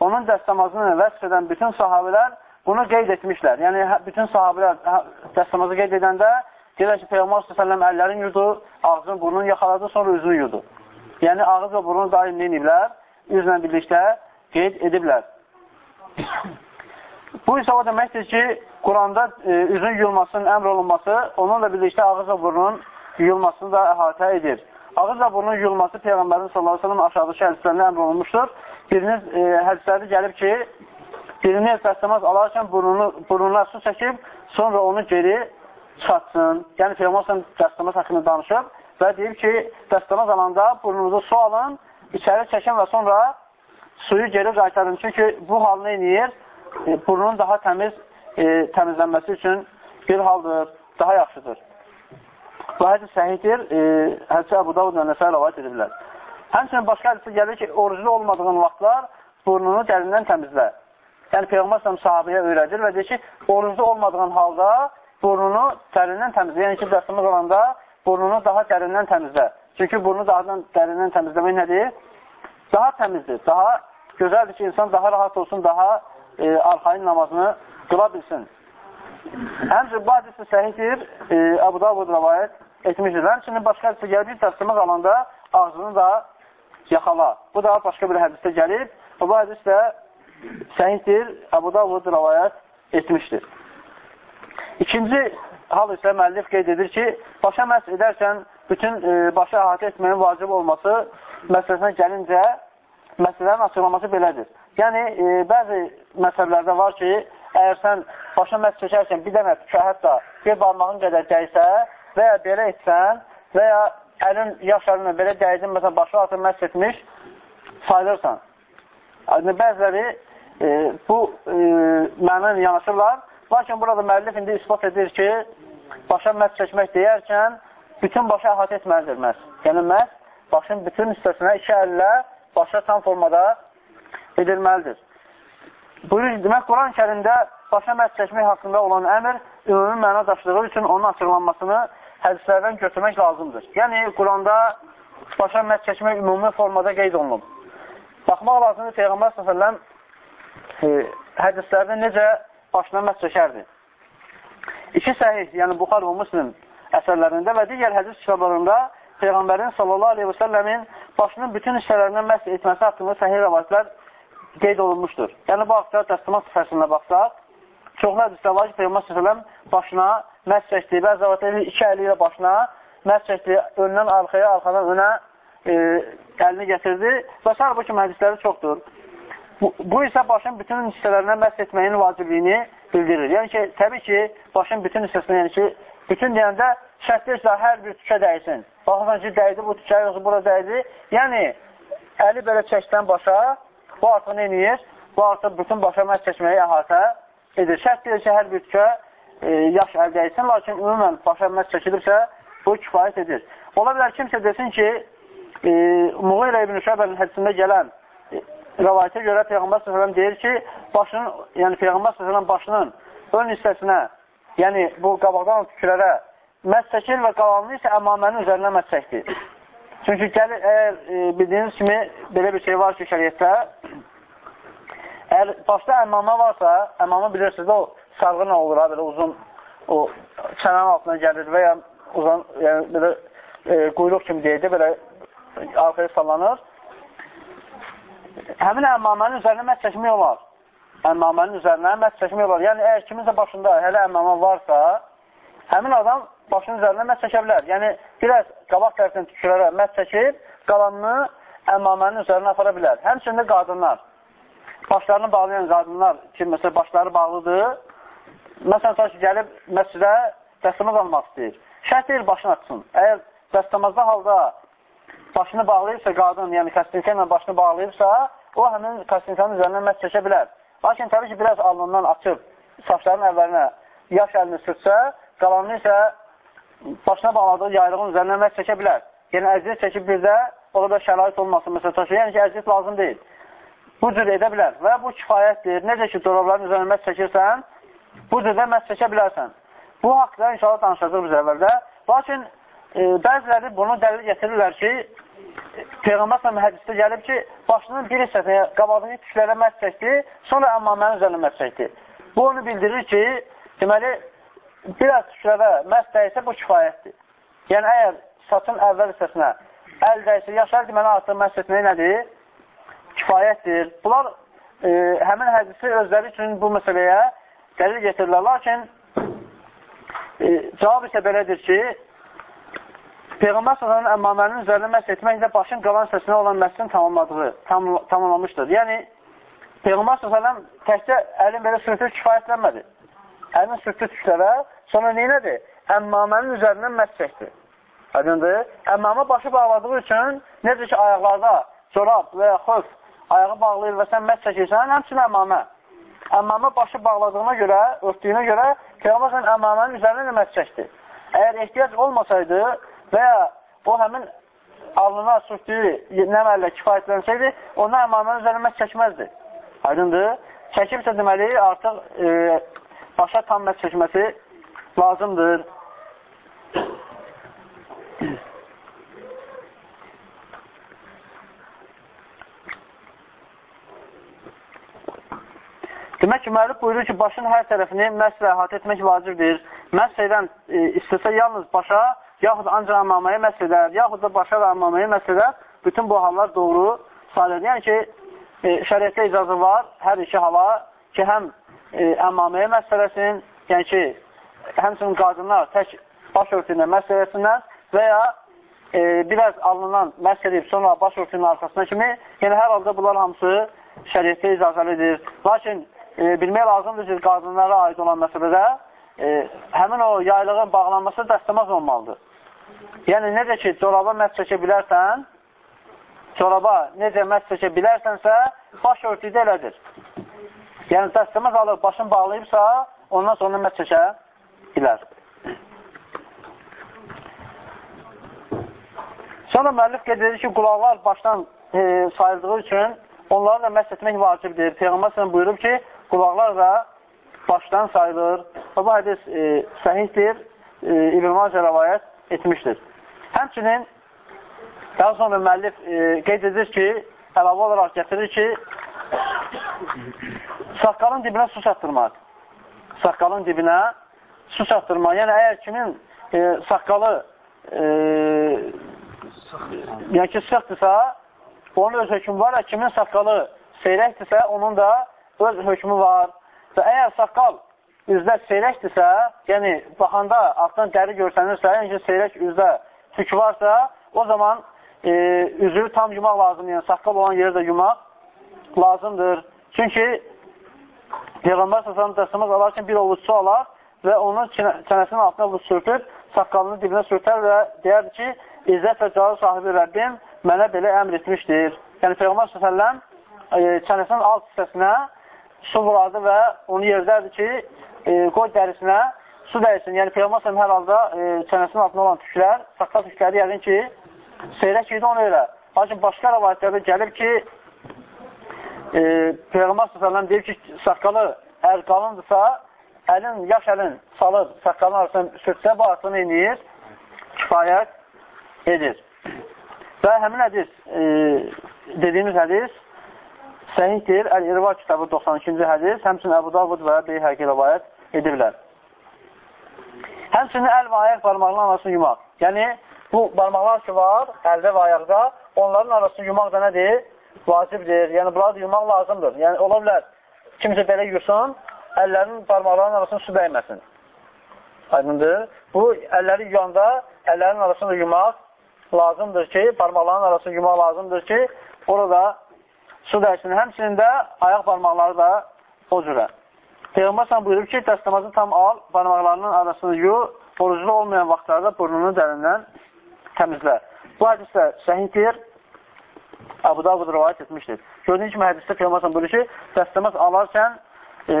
Speaker 1: Onun dəstəmazını vəsf edən bütün sahabələr bunu qeyd etmişlər. Yəni, hə, bütün sahabələr hə, dəstəmazı qeyd edəndə Deyirlər ki, Peyğəmbər s.ə.v əllərini yudu, ağzını, burnunu yaxaladı, sonra üzünü yudu. Yəni, ağız və burnunu daim neyiniblər? Üzlə birlikdə qeyd ediblər. Bu isə o deməkdir ki, Quranda e, üzün yuyulmasının əmr olunması, onunla birlikdə ağız və burnunun yuyulmasını da əhatə edir. Ağız və burnunun yuyulması Peyğəmbərin s.ə.v aşağıdakı hədislərində əmr olunmuşdur. Biriniz e, hədislərdə gəlib ki, biriniz dəstəmaz alarkən burnunu, burnuna su çəkib, sonra onu geri çıxartsın. Yəni, Peyğəmbər dəstəmaz haqqında danışıb və deyib ki, dəstəmaz alanda burnunuzu su alın, içəri çəkin və sonra suyu geri qaytarın. Çünki bu hal nə edir? E, burnun daha təmiz e, təmizlənməsi üçün bir haldır, daha yaxşıdır. Hədis səhiddir. E, hədisi Əbu Davud və Nəsəyə rəvayət edirlər. Həmçinin başqa hədisi gəlir ki, oruclu olmadığın vaxtlar burnunu dərindən təmizlə. Yəni, Peyğəmbər sahabəyə öyrədir və deyir ki, oruclu olmadığın halda burnunu dərindən təmizlə. Yəni ki, dəstəmiz olanda burnunu daha dərindən təmizlə. Çünki burnu daha dərindən təmizləmək nədir? Daha təmizdir, daha gözəldir ki, insan daha rahat olsun, daha e, arxayın namazını qıla bilsin. Həmçin, bu hadisi səhiddir, e, Əbu Davud rəvayət etmişdir. Həmçinin başqa hədisi gəlir, dəstəmiz alanda ağzını da yaxala. Bu da başqa bir hədisdə gəlib. Bu hədis də səhiddir, Əbu Davud rəvayət etmişdir. İkinci hal isə müəllif qeyd edir ki, başa məhz edərkən bütün e, başa əhatə etməyin vacib olması məsələsinə gəlincə, məsələlərin açıqlaması belədir. Yəni, e, bəzi məsələlərdə var ki, əgər sən başa məhz çəkərkən bir dənə tükə hətta bir barmağın qədər dəysə və ya belə etsən və ya əlin, yaş əlinlə belə dəydin, məsələn, başı artıq məhz etmiş, sayılırsan. Yəni, bəziləri e, bu e, mənə yanaşırlar Lakin burada müəllif indi ispat edir ki, başa məhz çəkmək deyərkən bütün başa əhatə etməlidir məhz. Yəni məhz başın bütün hissəsinə iki əllə başa tam formada edilməlidir. Buyurur, demək, Quran-ı kərimdə başa məhz çəkmək haqqında olan əmr ümumi məna daşıdığı üçün onun açıqlanmasını hədislərdən götürmək lazımdır. Yəni, Quranda başa məhz çəkmək ümumi formada qeyd olunub. Baxmaq lazımdır, Peyğəmbər s.ə.v e, hədislərdə necə başına məhz çəkərdi. İki səhih, yəni Buxar və Müslim əsərlərində və digər hədis kitablarında Peyğəmbərin səlləmin başının bütün hissələrindən məhz etməsi haqqında səhih rəvayətlər qeyd olunmuşdur. Yəni, bu haqda dəstəmaq sifəsinə baxsaq, çoxlu hədisdə var ki, Peyğəmbər s.ə.v başına məhz çəkdiyi, bəzi rəvayətləri iki əli ilə başına məhz çəkdiyi, öndən arxaya, arxadan önə e, əlini gətirdi və s. bu kimi hədisləri çoxdur. Bu, bu isə başın bütün hissələrindən məhz etməyin vacibliyini bildirir. Yəni ki, təbii ki, başın bütün hissəsindən, yəni ki, bütün deyəndə şərtdirsə hər bir tükə dəysin. Baxırsan ki, dəydi, bu tükə yoxsa bura dəydi. Yəni, əli belə çəkdən başa, bu artıq nə edir? Bu artıq bütün başa məhz çəkməyi əhatə edir. Şərt deyir ki, hər bir tükə e, yaş əldə etsin, lakin ümumən başa məhz çəkilirsə, bu kifayət edir. Ola bilər kimsə desin ki, e, Muğayra ibn-i Şəbənin hədisində gələn e, rəvayətə görə Peyğəmbər s.ə.v deyir ki, başının, yəni Peyğəmbər s.ə.v başının ön hissəsinə, yəni bu qabaqdan tüklərə məhz çəkir və qalanını isə əmamənin üzərinə məhz çəkdir. Çünki gəlir, əgər e, bildiyiniz kimi belə bir şey var ki, şəriyyətdə, əgər başda əmamə varsa, əmamə bilirsiniz, o sarğı nə olur, ha, belə uzun, o çənənin altına gəlir və ya uzun, yəni belə e, quyruq kimi deyildi, belə arxaya sallanır həmin əmmamənin üzərinə məhz çəkmək olar. Əmmamənin üzərinə məhz çəkmək olar. Yəni, əgər kiminsə başında hələ əmmamə varsa, həmin adam başının üzərinə məhz çəkə bilər. Yəni, biraz qabaq tərəfdən tükürərə məhz çəkib, qalanını əmmamənin üzərinə apara bilər. Həmçində qadınlar, başlarını bağlayan qadınlar ki, məsələn, başları bağlıdır, məsələn, sonra ki, gəlib məscidə dəstəmaz almaq istəyir. Şərt deyil, başını açsın. Əgər dəstəmazda halda başını bağlayıbsa qadın, yəni kastinka ilə başını bağlayıbsa, o həmin kastinkanın üzərindən məhz çəkə bilər. Lakin təbii ki, biraz alnından açıb saçların əvvəlinə yaş əlini sürtsə, qalanını isə başına bağladığı yaylığın üzərindən məhz çəkə bilər. Yəni əziyyət çəkib bir də orada şərait olmasın, məsələn. Yəni ki, əziyyət lazım deyil. Bu cür edə bilər və bu kifayətdir. Necə ki, corabların üzərinə məhz çəkirsən, bu cürdə məhz çəkə bilərsən. Bu haqda inşallah danışacaq biz əvvəldə. Lakin e, bəziləri bunu dəlil getirirlər ki, Peyğəmbər səhəm hədisdə gəlib ki, başının bir hissəsini qabaqdakı tüklərə məhz çəkdi, sonra əmmamənin üzərinə məhz çəkdi. Bu onu bildirir ki, deməli, biraz tüklərə məhz dəysə bu kifayətdir. Yəni, əgər saçın əvvəl hissəsinə əl dəysə, yaşar deməli, artıq məhz etmək nədir? Kifayətdir. Bunlar e, həmin hədisi özləri üçün bu məsələyə dəlil getirirlər. Lakin e, cavab isə belədir ki, Peyğəmbər s.ə.v əmmamənin üzərinə məhz etməklə başın qalan hissəsinə olan məhsini tamamladığı, tam, tamamlamışdır. Yəni, Peyğəmbər s.ə.v təkcə əlin belə sürtür kifayətlənmədi. Əlin sürtür tüklərə, sonra neynədir? Əmmamənin üzərindən məhz çəkdi. Aydındır? Əmmamə başı bağladığı üçün, necə ki, ayaqlarda corab və ya xof ayağı bağlayır və sən məhz çəkirsən, həmçinin əmmamə. Əmmamə başı bağladığına görə, örtdüyünə görə Peyğəmbər s.ə.v əmmamənin üzərinə də məhz çəkdi. Əgər ehtiyac olmasaydı, və ya o həmin alnına sürtdüyü nəməllə kifayətlənsəydi, ondan əmanənin üzərinə çəkməzdi. Aydındır? Çəkibsə deməli, artıq e, başa tam məhz çəkməsi lazımdır. Demək ki, müəllif buyurur ki, başın hər tərəfini məhz və əhatə etmək vacibdir. Məhz edən e, istəsə yalnız başa yaxud ancaq əmmaməyə məhz edər, yaxud da başa və əmmaməyə məhz edər, bütün bu hallar doğru sayılır. Yəni ki, e, şəriətdə icazı var hər iki hala ki, həm e, əmmaməyə məhz edəsin, yəni ki, həmçinin qadınlar tək baş örtüyünə məhz edəsinlər və ya e, biraz alnından məhz edib sonra baş örtüyünün arxasına kimi, yəni hər halda bunlar hamısı şəriətdə icazəlidir. Lakin e, bilmək lazımdır ki, qadınlara aid olan məsələdə e, həmin o yaylığın bağlanması dəstəmaz olmalıdır. Yəni, necə ki, coraba məhz çəkə bilərsən, coraba necə məhz çəkə bilərsənsə, baş örtüdə elədir. Yəni, dəstəməz alıb, başını bağlayıbsa, ondan sonra məhz çəkə bilər. Sonra müəllif qeyd edir ki, qulaqlar başdan e, sayıldığı üçün onları da məhz etmək vacibdir. Peyğəmbər sələm buyurub ki, qulaqlar da başdan sayılır. Və bu hədis e, səhihdir, e, İbn Macə rəvayət etmişdir. Həmçinin daha sonra müəllif e, qeyd edir ki, əlavə olaraq gətirir ki, saqqalın dibinə su çatdırmaq. Saqqalın dibinə su çatdırmaq. Yəni, əgər kimin e, saqqalı e, yəni ki, sıxdırsa, onun öz hökmü var. Kimin saqqalı seyrəkdirsə, onun da öz hökmü var. Və əgər saqqal üzdə seyrəkdirsə, yəni baxanda altdan dəri görsənirsə, yəni seyrək üzdə tük varsa, o zaman e, üzü tam yumaq lazımdır. Yəni, saqqal olan yeri də yumaq lazımdır. Çünki Peyğəmbər səsənin dəstəməz alarkən bir ovuc su alar və onun çənəsinin altına ovuc sürtür, saqqalını dibinə sürtər və deyərdi ki, İzzət və Cəlal sahibi Rəbbim mənə belə əmr etmişdir. Yəni Peyğəmbər səsələm e, çənəsinin alt hissəsinə su vurardı və onu yerdərdi ki, e, qoy dərisinə su dəysin. Yəni Peyğəmbər hər halda e, çənəsinin altında olan tüklər, saqqal tükləri yəqin ki, seyrək idi onu elə. Lakin başqa rəvayətlərdə gəlib ki, e, Peyğəmbər s.ə.v deyir ki, saqqalı əgər qalındırsa, əlin, yaş əlin salır, saqqalın arasını sürtsə, bu arasını inir, kifayət edir. Və həmin hədis, e, dediyimiz hədis, səhihdir, Əl-İrva kitabı 92-ci hədis, həmçinin Əbu Davud və Beyhəqi rəvayət edirlər. Həmçinin əl və ayaq barmaqların arasını yumaq. Yəni, bu barmaqlar ki var, əldə və ayaqda, onların arasını yumaq da nədir? vacibdir. Yəni, bunları da yumaq lazımdır. Yəni, ola bilər, kimsə belə yusun, əllərinin barmaqlarının arasında su dəyməsin. Aydındır. Bu, əlləri yuyanda, əllərin arasında yumaq lazımdır ki, barmaqların arasında yumaq lazımdır ki, orada su dəysin. Həmçinin də ayaq barmaqları da o cürə. Peyğəmbər sən buyurub ki, dəstəmazı tam al, barmaqlarının arasını yu, oruclu olmayan vaxtlarda burnunu dərindən təmizlə. Bu hədis də səhiddir. Əbu Davud rivayət etmişdir. Gördüyün kimi hədisdə Peyğəmbər buyurur ki, dəstəmaz alarkən e,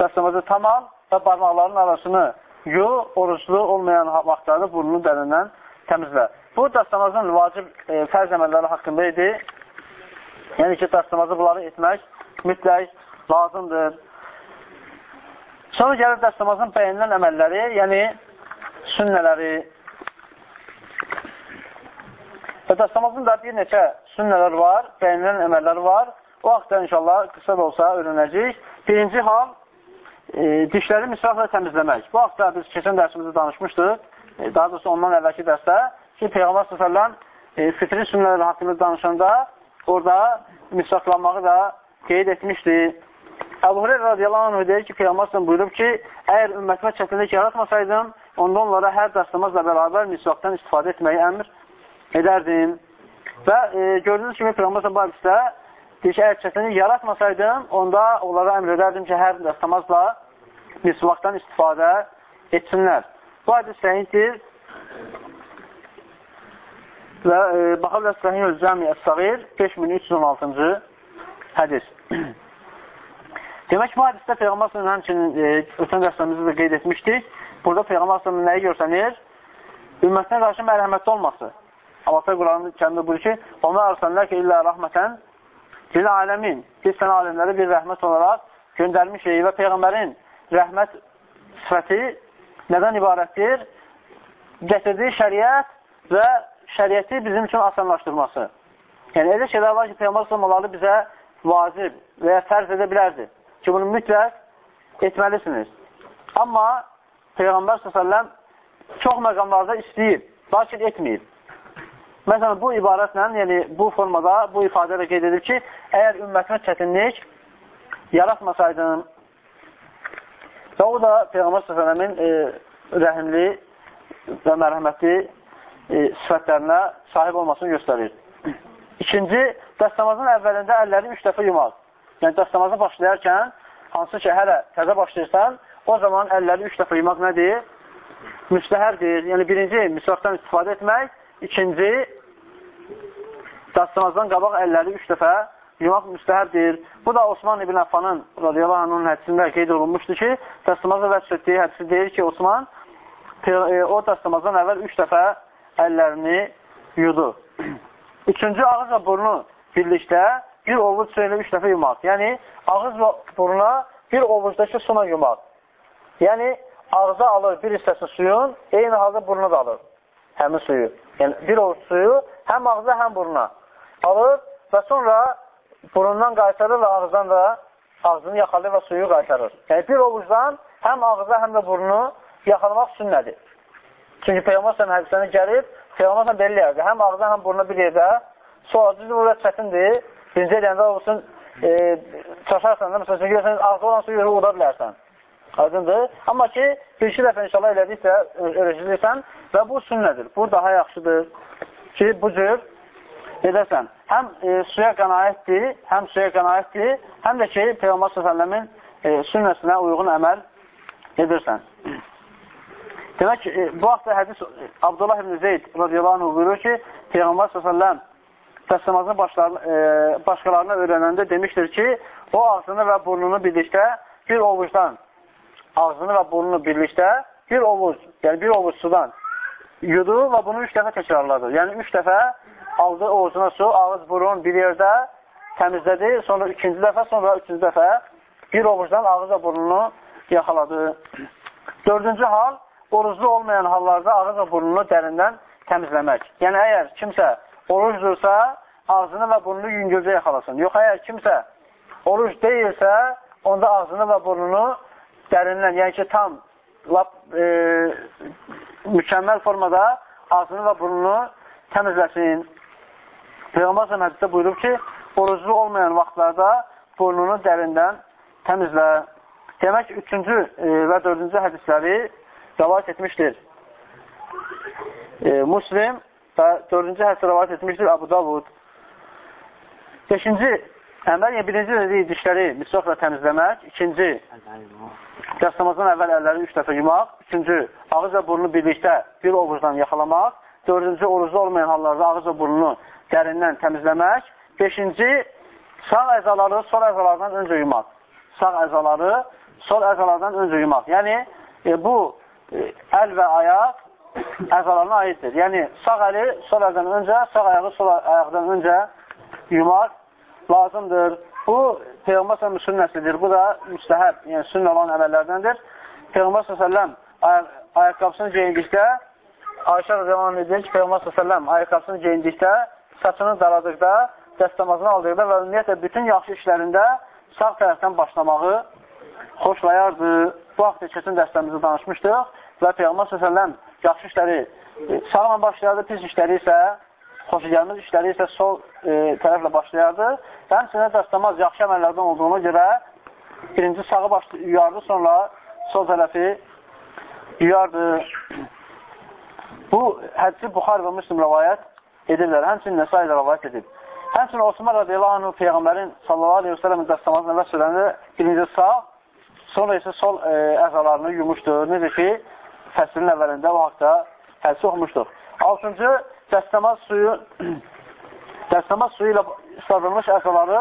Speaker 1: dəstəmazı tam al və barmaqların arasını yu, oruclu olmayan vaxtlarda burnunu dərindən təmizlə. Bu dəstəmazın vacib e, fərz əməlləri haqqında idi. Yəni ki, dəstəmazı bunları etmək mütləq lazımdır. Sonra gəlir dəstəmazın bəyənilən əməlləri, yəni sünnələri, Və dəstəmazın da bir neçə sünnələr var, bəyənilən əməllər var. O vaxtda inşallah qısa da olsa öyrənəcəyik. Birinci hal, e, dişləri misrafla təmizləmək. Bu vaxtda biz keçən dərsimizdə danışmışdıq, e, daha doğrusu ondan əvvəlki dərsdə ki, Peyğəmbər s.ə.v e, fitri sünnələr haqqında danışanda orada misraflanmağı da qeyd etmişdi. Əbu Hureyra radiyallahu anh deyir ki, Peyğəmbər buyurub ki, əgər ümmətimə çətinlik yaratmasaydım, onda onlara hər dəstəmazla bərabər misvaqdan istifadə etməyi əmr edərdim. Və e, gördüyünüz kimi Peyğəmbər bu hədisdə deyir ki, əgər çətinlik yaratmasaydım, onda onlara əmr edərdim ki, hər dəstəmazla misvaqdan istifadə etsinlər. Bu hədis səhiddir və e, baxa biləs Səhih Cəmi Əs-Sağir 5316-cı hədis. <clears throat> Demək bu hədisdə Peyğəmbər s.ə.v həmçinin e, ötən dərslərimizdə də qeyd etmişdik. Burada Peyğəmbər s.ə.v nəyi görsənir? Ümmətinə qarşı mərhəmətli olması. Allah Quranın kəndə buyur ki, ərsənlər ki, illə rəhmətən lil aləmin. Biz sənə alimləri bir rəhmət olaraq göndərmişik və Peyğəmbərin rəhmət sifəti nədən ibarətdir? Gətirdiyi şəriət və şəriəti bizim üçün asanlaşdırması. Yəni, elə şeylər var ki, Peyğəmbər olmaları bizə vacib və ya fərz edə bilərdi ki, bunu mütləq etməlisiniz. Amma Peyğəmbər s.ə.v çox məqamlarda istəyib, lakin etməyib. Məsələn, bu ibarətlə, yəni bu formada, bu ifadə ilə qeyd edir ki, əgər ümmətimə çətinlik yaratmasaydım və o da Peyğəmbər s.ə.v-in e, rəhimli və mərhəmətli e, sifətlərinə sahib olmasını göstərir. İkinci, dəstəmazın əvvəlində əlləri üç dəfə yumaq. Yəni, dəstəmazı başlayarkən, hansı ki, hələ təzə başlayırsan, o zaman əlləri üç dəfə yumaq nədir? Müstəhərdir. Yəni, birinci, misrafdan istifadə etmək, ikinci, Dəstəmazdan qabaq əlləri üç dəfə yumaq müstəhərdir. Bu da Osman ibn Affanın radiyallahu anhın hədisində qeyd olunmuşdur ki, dəstəmazı vəsf etdiyi hədisi deyir ki, Osman e, o dəstəmazdan əvvəl üç dəfə əllərini yudu. Üçüncü ağız və burnu birlikdə bir ovuc su ilə üç dəfə yumaq. Yəni, ağız və buruna bir ovucdakı suna yumaq. Yəni, ağza alır bir hissəsini suyun, eyni halda buruna da alır həmin suyu. Yəni, bir ovuc suyu həm ağza, həm buruna alır və sonra burundan qaytarır və ağızdan da ağzını yaxalır və suyu qaytarır. Yəni, bir ovucdan həm ağza, həm də burunu yaxalamaq sünnədir. Çünki Peyğəmbər hədislərinə gəlib, Peyğəmbər belə yerdir. Həm ağzına, həm buruna bir yerdə. Sonra düzdür, burada çətindir. Birinci eləyəndə olsun, e, çaşarsan da, məsələn, görürsən, ağzı olan suyu uda bilərsən. Aydındır. Amma ki, bir-iki dəfə inşallah elədiksə, öyrəşilirsən və bu sünnədir. Bu daha yaxşıdır ki, bu cür edəsən. Həm e, suya qənaətdir, həm suya qənaətdir, həm də ki, Peyğəmbər s.ə.v-in e, sünnəsinə uyğun əməl edirsən. Demək ki, e, bu haqda hədis Abdullah ibn Zeyd radiyallahu anh buyurur ki, Peyğəmbər s.ə.v dəstəmazını e, başqalarına öyrənəndə demişdir ki, o ağzını və burnunu birlikdə bir ovucdan, ağzını və burnunu birlikdə bir ovuc, yəni bir ovuc sudan yudu və bunu üç dəfə təkrarladı. Yəni üç dəfə aldı ovucuna su, ağız, burun bir yerdə təmizlədi, sonra ikinci dəfə, sonra üçüncü dəfə bir ovucdan ağız və burnunu yaxaladı. Dördüncü hal, oruclu olmayan hallarda ağız və burnunu dərindən təmizləmək. Yəni, əgər kimsə orucdursa, ağzını və burnunu yüngülcə yaxalasın. Yox, əgər kimsə oruc deyilsə, onda ağzını və burnunu dərindən, yəni ki, tam, lap e, mükəmməl formada ağzını və burnunu təmizləsin. Peyğəmbər səhəm hədisdə buyurub ki, oruclu olmayan vaxtlarda burnunu dərindən təmizlə. Demək, üçüncü e, və dördüncü hədisləri rəvat etmişdir. E, Muslim və dördüncü hədisi rəvat etmişdir Abu Davud. Beşinci əməl, yəni birinci dediyi dişləri misvaqla təmizləmək, ikinci dəstəmazdan əvvəl əlləri üç dəfə yumaq, üçüncü ağız və burnu birlikdə bir ovucdan yaxalamaq, dördüncü oruclu olmayan hallarda ağız və burnunu dərindən təmizləmək, beşinci sağ əzaları sol əzalardan öncə yumaq. Sağ əzaları sol əzalardan öncə yumaq. Yəni, e, bu əl və ayaq əzalarına aiddir. Yəni, sağ əli sol əldən öncə, sağ ayağı sol ayaqdan öncə yumaq lazımdır. Bu, Peyğəmbər s.ə.v sünnəsidir. Bu da müstəhəb, yəni sünnə olan əməllərdəndir. Peyğəmbər ay ayaqqabısını geyindikdə, Ayşə rəzəmanı edir ki, Peyğəmbər s.ə.v ayaqqabısını geyindikdə, saçını daradıqda, dəstəmazını aldıqda və ümumiyyətlə bütün yaxşı işlərində sağ tərəfdən başlamağı xoşlayardı. Bu haqda keçən dərslərimizdə danışmışdıq və Peyğəmbər s.ə.v yaxşı işləri sağla başlayardı, pis işləri isə, xoşugəlməz işləri isə sol e, tərəflə başlayardı. Və həmçinin dəstəmaz yaxşı əməllərdən olduğuna görə birinci sağı baş, yuyardı, sonra sol tərəfi yuyardı. Bu hədisi Buxar və Müslim rəvayət edirlər. Həmçinin Nəsai də rəvayət edib. Həmçinin Osman radiyallahu anh Peyğəmbərin sallallahu aleyhi ve selləmin dəstəmazını və sürəndə birinci sağ, sonra isə sol e, əzalarını yumuşdur. Necə ki, fəslinin əvvəlində o haqda hədisi oxumuşduq. Altıncı, dəstəmaz suyu <clears throat> dəstəmaz suyu ilə ısladılmış əzaları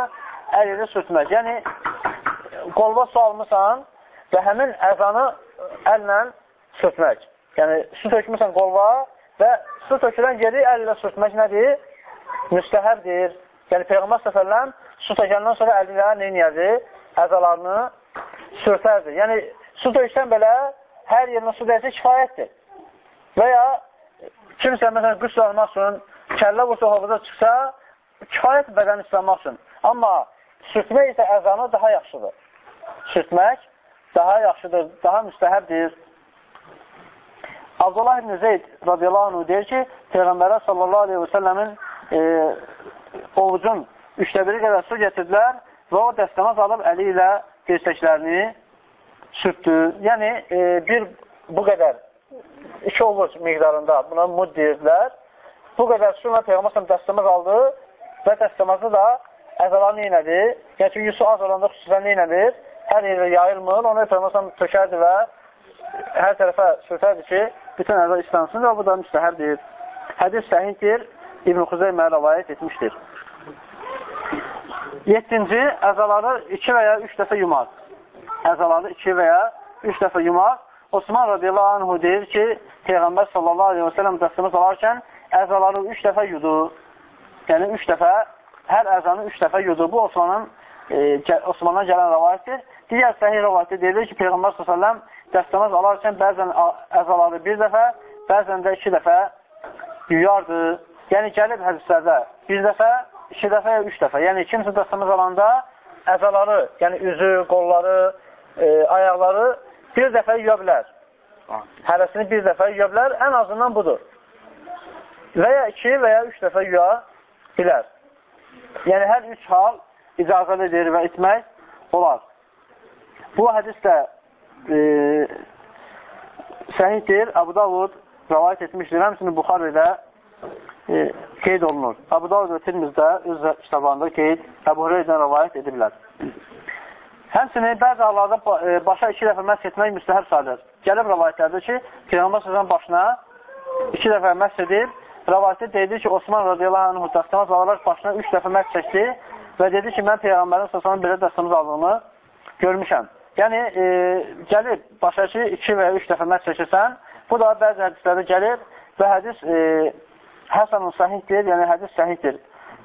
Speaker 1: əl ilə sürtmək. Yəni, qolba su almışsan və həmin əzanı əllə sürtmək. Yəni, su tökmüsən qolva və su tökülən yeri əl ilə sürtmək nədir? müstəhəbdir. Yəni, Peyğəmbər səfərləm su tökəndən sonra əlində neyniyərdi? Əzalarını sürtərdi. Yəni, su töksən belə hər yerinə su dəysə kifayətdir. Və ya kimsə, məsələn, qüsl almaq üçün kəllə vursa hovuza çıxsa, kifayət bədən islamaq üçün. Amma sürtmək isə əzanı daha yaxşıdır. Sürtmək daha yaxşıdır, daha müstəhəbdir. Abdullah ibn Zeyd radiyallahu anh deyir ki, Peyğəmbərə sallallahu aleyhi və səlləmin e, ovucun üçdə biri qədər su getirdilər və o dəstəmaz alıb əli ilə dirsəklərini sürtdü. Yəni, e, bir bu qədər, iki ovuc miqdarında buna mud deyirdilər. Bu qədər suyla Peyğəmbər dəstəmaz aldı və dəstəmazı da əzalarını neynədi? Yəni, çünki su az olanda xüsusən neynədir? Hər yerdə yayılmır, onu Peyğəmbər tökərdi və hər tərəfə sürtərdi ki, bütün əza islansın və bu da müstəhərdir. Hədis səhiddir. İbn-i Xuzeymə rəvayət etmişdir. Yettinci, əzaları iki və ya üç dəfə yumaq. Əzaları iki və ya üç dəfə yumaq. Osman radiyallahu anhu deyir ki, Peyğəmbər sallallahu aleyhi və sələm dəstəmiz alarkən əzaları üç dəfə yudu. Yəni, üç dəfə hər əzanı üç dəfə yudu. Bu Osmanın e, Osmandan gələn rəvayətdir. Digər səhih rəvayətdə deyilir ki, Peyğəmbər s.ə.v dəstəmaz alarkən bəzən əzaları bir dəfə, bəzən də iki dəfə yuyardı. Yəni, gəlib hədislərdə bir dəfə, iki dəfə ya üç dəfə. Yəni, kimsə dəstəmaz alanda əzaları, yəni üzü, qolları, e, ayaqları bir dəfə yuya bilər. Hərəsini bir dəfə yuya bilər, ən azından budur. Və ya iki və ya üç dəfə yuya bilər. Yəni, hər üç hal icazəli edir və etmək olar. Bu hədis də e, səhiddir. Abu Davud rəvayət etmişdir. Həmsinin Buxar ilə e, qeyd olunur. Abu Davud və Tirmizdə öz kitablarında qeyd Əbu Hüreydən rəvayət ediblər. Həmsinin bəzi hallarda e, başa iki dəfə məhz etmək müstəhəb sayılır. Gəlib rəvayətlərdir ki, Peyğəmbər sözün başına iki dəfə məhz edib, rəvayətdə deyilir ki, Osman radiyallahu anh dəstəmaz alaraq başına üç dəfə məhz çəkdi və dedi ki, mən Peyğəmbərin səsənin belə dəstəmaz aldığını görmüşəm. Yəni, e, gəlib başa ki, iki və üç dəfə məhz çəkirsən, bu da bəzi hədislərdə gəlib və hədis e, Həsənun səhiddir, yəni hədis səhiddir.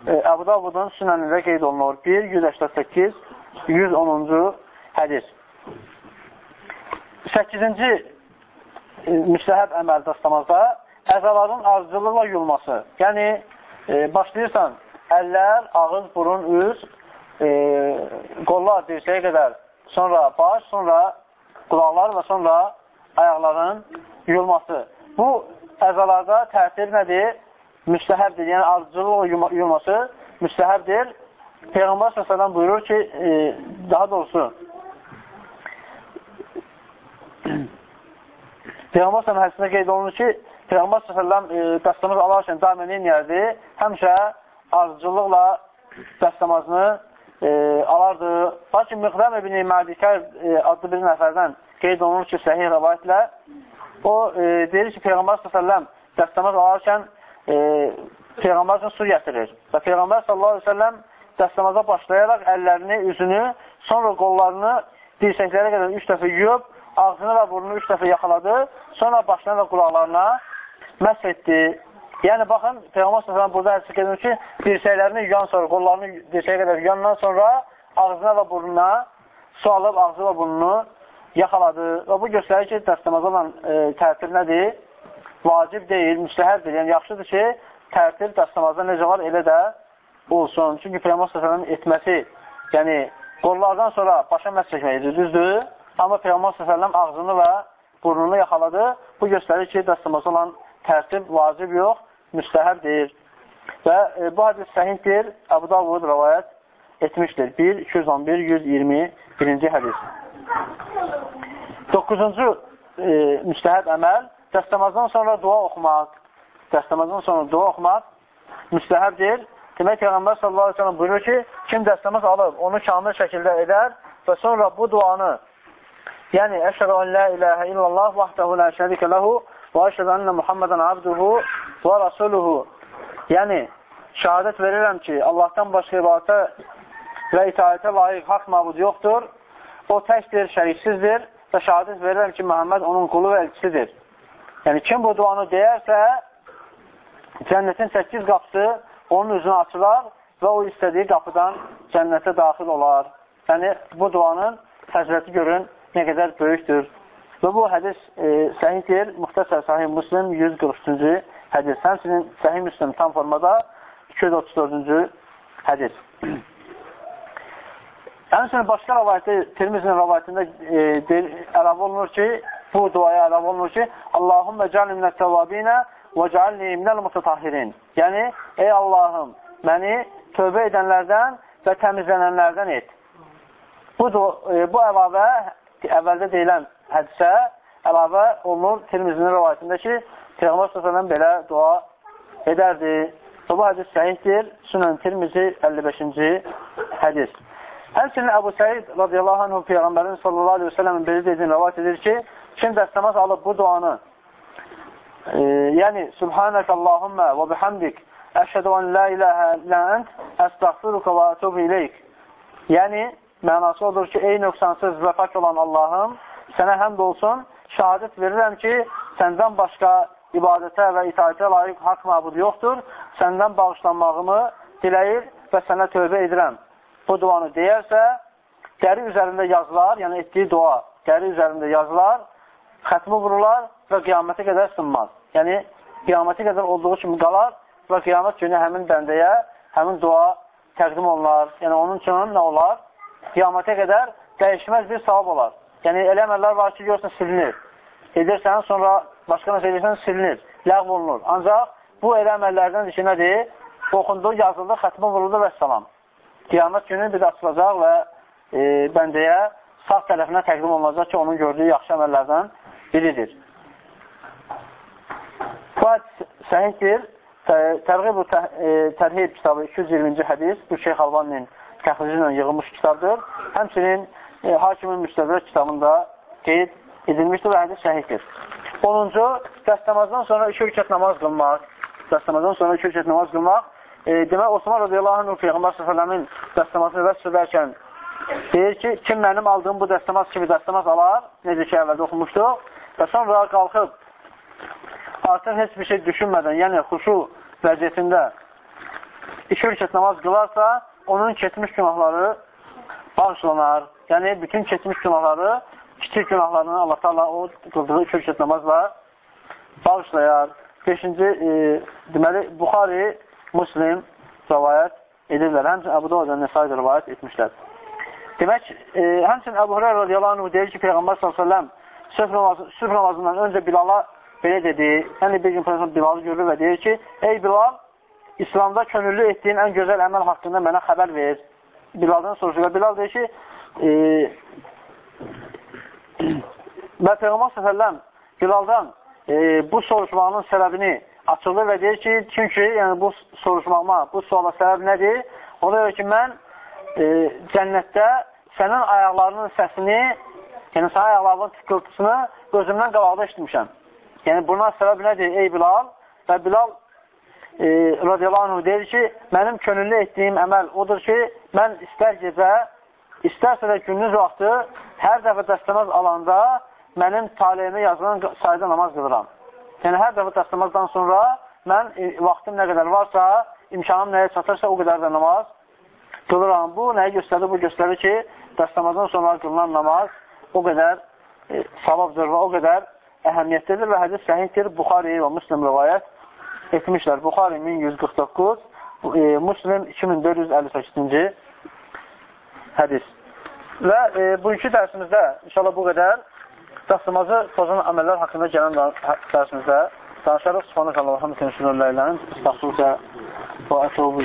Speaker 1: E, Əbu Davudun sünənində qeyd olunur. 1, 188, 110-cu hədis. 8-ci e, müstəhəb əməl dastamazda əzaların arzucılıqla yulması. Yəni, e, başlayırsan, əllər, ağız, burun, üz, e, qollar dirsəyə qədər, sonra baş, sonra qulaqlar və sonra ayaqların yulması. Bu əzalarda təsir nədir? Müstəhəbdir, yəni arzuculuq yuyulması müstəhəbdir. Peyğəmbər s.ə.v buyurur ki, e, daha doğrusu Peyğəmbər s.ə.v hədisində qeyd olunur ki, Peyğəmbər s.ə.v e, dəstəmaz alarkən daimə neyərdi? Həmişə arzuculuqla dəstəmazını e, alardı. Lakin Miqdam ibn Mədikər e, adlı bir nəfərdən qeyd olunur ki, səhih rəvayətlə o e, deyir ki, Peyğəmbər s.ə.v dəstəmaz alarkən e, Peyğəmbər üçün su gətirir. Və Peyğəmbər sallallahu aleyhi ve selləm dəstəmaza başlayaraq əllərini, üzünü, sonra qollarını dirsəklərə qədər üç dəfə yuyub, ağzını və burnunu üç dəfə yaxaladı, sonra başına və qulaqlarına məhz etdi. Yəni, baxın, Peyğəmbər sallallahu burada hədisi gedir ki, dirsəklərini yuyan sonra, qollarını dirsəyə qədər yuyandan sonra ağzına və burnuna su alıb, ağzı və burnunu yaxaladı. Və bu göstərir ki, dəstəmaza olan e, təsir nədir? Vacib deyil, müstəhərdir. Yəni, yaxşıdır ki, tərtib dəstəmazda necə var, elə də olsun. Çünki Peyğəmbər s.ə.v etməsi, yəni qollardan sonra başa məhz çəkməkdir, düzdür. Amma Peyğəmbər s.ə.v ağzını və burnunu yaxaladı. Bu göstərir ki, dəstəmazda olan tərtib vacib yox, müstəhərdir. Və e, bu hadis səhihdir, Əbu Davud rəvayət etmişdir. 1, 211, 121-ci hədis. 9-cu e, müstəhəb əməl dəstəmazdan sonra dua oxumaq, dəstəmazdan sonra dua oxumaq müstəhəbdir. Demək, Peyğəmbər sallallahu aleyhi ve sellem buyurur ki, kim dəstəmaz alıb, onu kamil şəkildə edər və sonra bu duanı, yəni, əşhədə ən la iləhə illallah vahdəhu lə şərikə ləhu və əşhədə ənə Muhammedən abduhu və rasuluhu. Yəni, şəhadət verirəm ki, Allahdan başqa ibadətə və itaətə layiq haqq mabud yoxdur. O təkdir, şəriksizdir və şəhadət verirəm ki, Məhəmməd onun qulu və elçisidir. Yəni, kim bu duanı deyərsə, cənnətin 8 qapısı onun üzünə açılar və o istədiyi qapıdan cənnətə daxil olar. Yəni, bu duanın fəziləti görün, nə qədər böyükdür. Və bu hədis e, səhiddir, müxtəsər sahih Müslim 143-cü hədis. Həmsinin səhih Müslim tam formada 234-cü hədis. Həmsinin başqa rəvayətdə, Tirmizin rəvayətində e, əlavə olunur ki, bu duaya əlavə olunur ki, Allahümmə cəli minət təvabinə və cəalni minəl mutatahhirin. Yəni, ey Allahım, məni tövbə edənlərdən və təmizlənənlərdən et. Bu, e, bu əlavə, əvvəldə deyilən hədisə əlavə olunur Tirmizinin rəvayətində ki, Peyğəmbər s.ə.v belə dua edərdi. Və bu hədis səhihdir. Sünən Tirmizi 55-ci hədis. Həmçinin Əbu Səid radiyallahu anh Peyğəmbərin sallallahu aleyhi ve selləmin belə dediyini rəvat edir ki, kim dəstəmaz alıb bu duanı, e, yəni Subhanək Allahümmə və bihamdik, əşhədu ən la iləhə ilə ənt, əstəxfiruka və ətubu iləyik. Yəni, mənası odur ki, ey nöqsansız və pak olan Allahım, sənə həmd olsun, şəhadət verirəm ki, səndən başqa ibadətə və itaətə layiq haqq məbud yoxdur, səndən bağışlanmağımı diləyir və sənə tövbə edirəm bu duanı deyərsə, dəri üzərində yazılar, yəni etdiyi dua dəri üzərində yazılar, xətmi vururlar və qiyamətə qədər sınmaz. Yəni, qiyamətə qədər olduğu kimi qalar və qiyamət günü həmin bəndəyə həmin dua təqdim olunar. Yəni, onun üçün nə olar? Qiyamətə qədər dəyişməz bir savab olar. Yəni, elə əməllər var ki, görsən, silinir. Edirsən, sonra başqa nəsə edirsən, silinir, ləğv olunur. Ancaq bu elə əməllərdən ki, nədir? Oxundu, yazıldı, xətmə vuruldu və salam. Qiyamət günü bir açılacaq və e, bəndəyə sağ tərəfinə təqdim olunacaq ki, onun gördüyü yaxşı əməllərdən biridir. Bu səhiddir. Tərğib-ü e, Tərhib kitabı 220-ci hədis bu Şeyx Albaninin təxrici ilə yığılmış kitabdır. Həmçinin e, Hakimin Müstəvrək kitabında qeyd edilmişdir və hədis səhiddir. 10-cu, dəstəmazdan sonra iki ülkət namaz qılmaq. Dəstəmazdan sonra iki ülkət namaz qılmaq. E, demək, Osman radiyallahu anh, Peyğəmbər s.ə.v-in dəstəmazını vəsf edərkən deyir ki, kim mənim aldığım bu dəstəmaz kimi dəstəmaz alar, necə ki, əvvəldə oxumuşduq, və sonra qalxıb artıq heç bir şey düşünmədən, yəni xuşu vəziyyətində iki ülkət namaz qılarsa, onun keçmiş günahları bağışlanar. Yəni, bütün keçmiş günahları, kiçik günahlarını Allah Allah o qıldığı iki ülkət namazla bağışlayar. Beşinci, e, deməli, Buxari, Muslim rəvayət edirlər. Həmçin Əbu Davud və Nəsai rəvayət etmişlər. Demək, e, həmçin Əbu Hürər radiyallahu anh deyir ki, Peyğəmbər s.ə.v sürf namazı, namazından öncə Bilala belə dedi, yəni bir gün Peyğəmbər Bilalı görür və deyir ki, ey Bilal, İslamda könüllü etdiyin ən gözəl əməl haqqında mənə xəbər ver. Bilaldan soruşur Bilal deyir ki, e, və Peyğəmbər s.ə.v Bilaldan e, bu soruşmağının səbəbini açılır və deyir ki, çünki yəni, bu soruşmağıma, bu suala səbəb nədir? O da ki, mən e, cənnətdə sənin ayaqlarının səsini, yəni sənin ayaqlarının tıkıltısını gözümdən qabaqda işitmişəm. Yəni, buna səbəb nədir, ey Bilal? Və Bilal e, radiyallahu deyir ki, mənim könüllü etdiyim əməl odur ki, mən istər gecə, istərsə də gündüz vaxtı hər dəfə dəstəmaz alanda mənim taliyimə yazılan sayda namaz qılıram. Yəni, hər dəfə dəstəmazdan sonra mən e, vaxtım nə qədər varsa, imkanım nəyə çatırsa, o qədər də namaz qılıram. Bu nəyi göstərir? Bu göstərir ki, dəstəmazdan sonra qılınan namaz o qədər e, savabdır və o qədər əhəmiyyətlidir və hədis səhiddir. Buxari və Müslim rivayət etmişlər. Buxari 1149, e, Müslim 2458-ci hədis. Və e, bugünkü dərsimizdə inşallah bu qədər dəstəmazı pozan əməllər haqqında gələn dərsimizdə danışarıq. Subhanək Allah, hamdülillah, sürürlərlərin, istəxsurca və ətubu.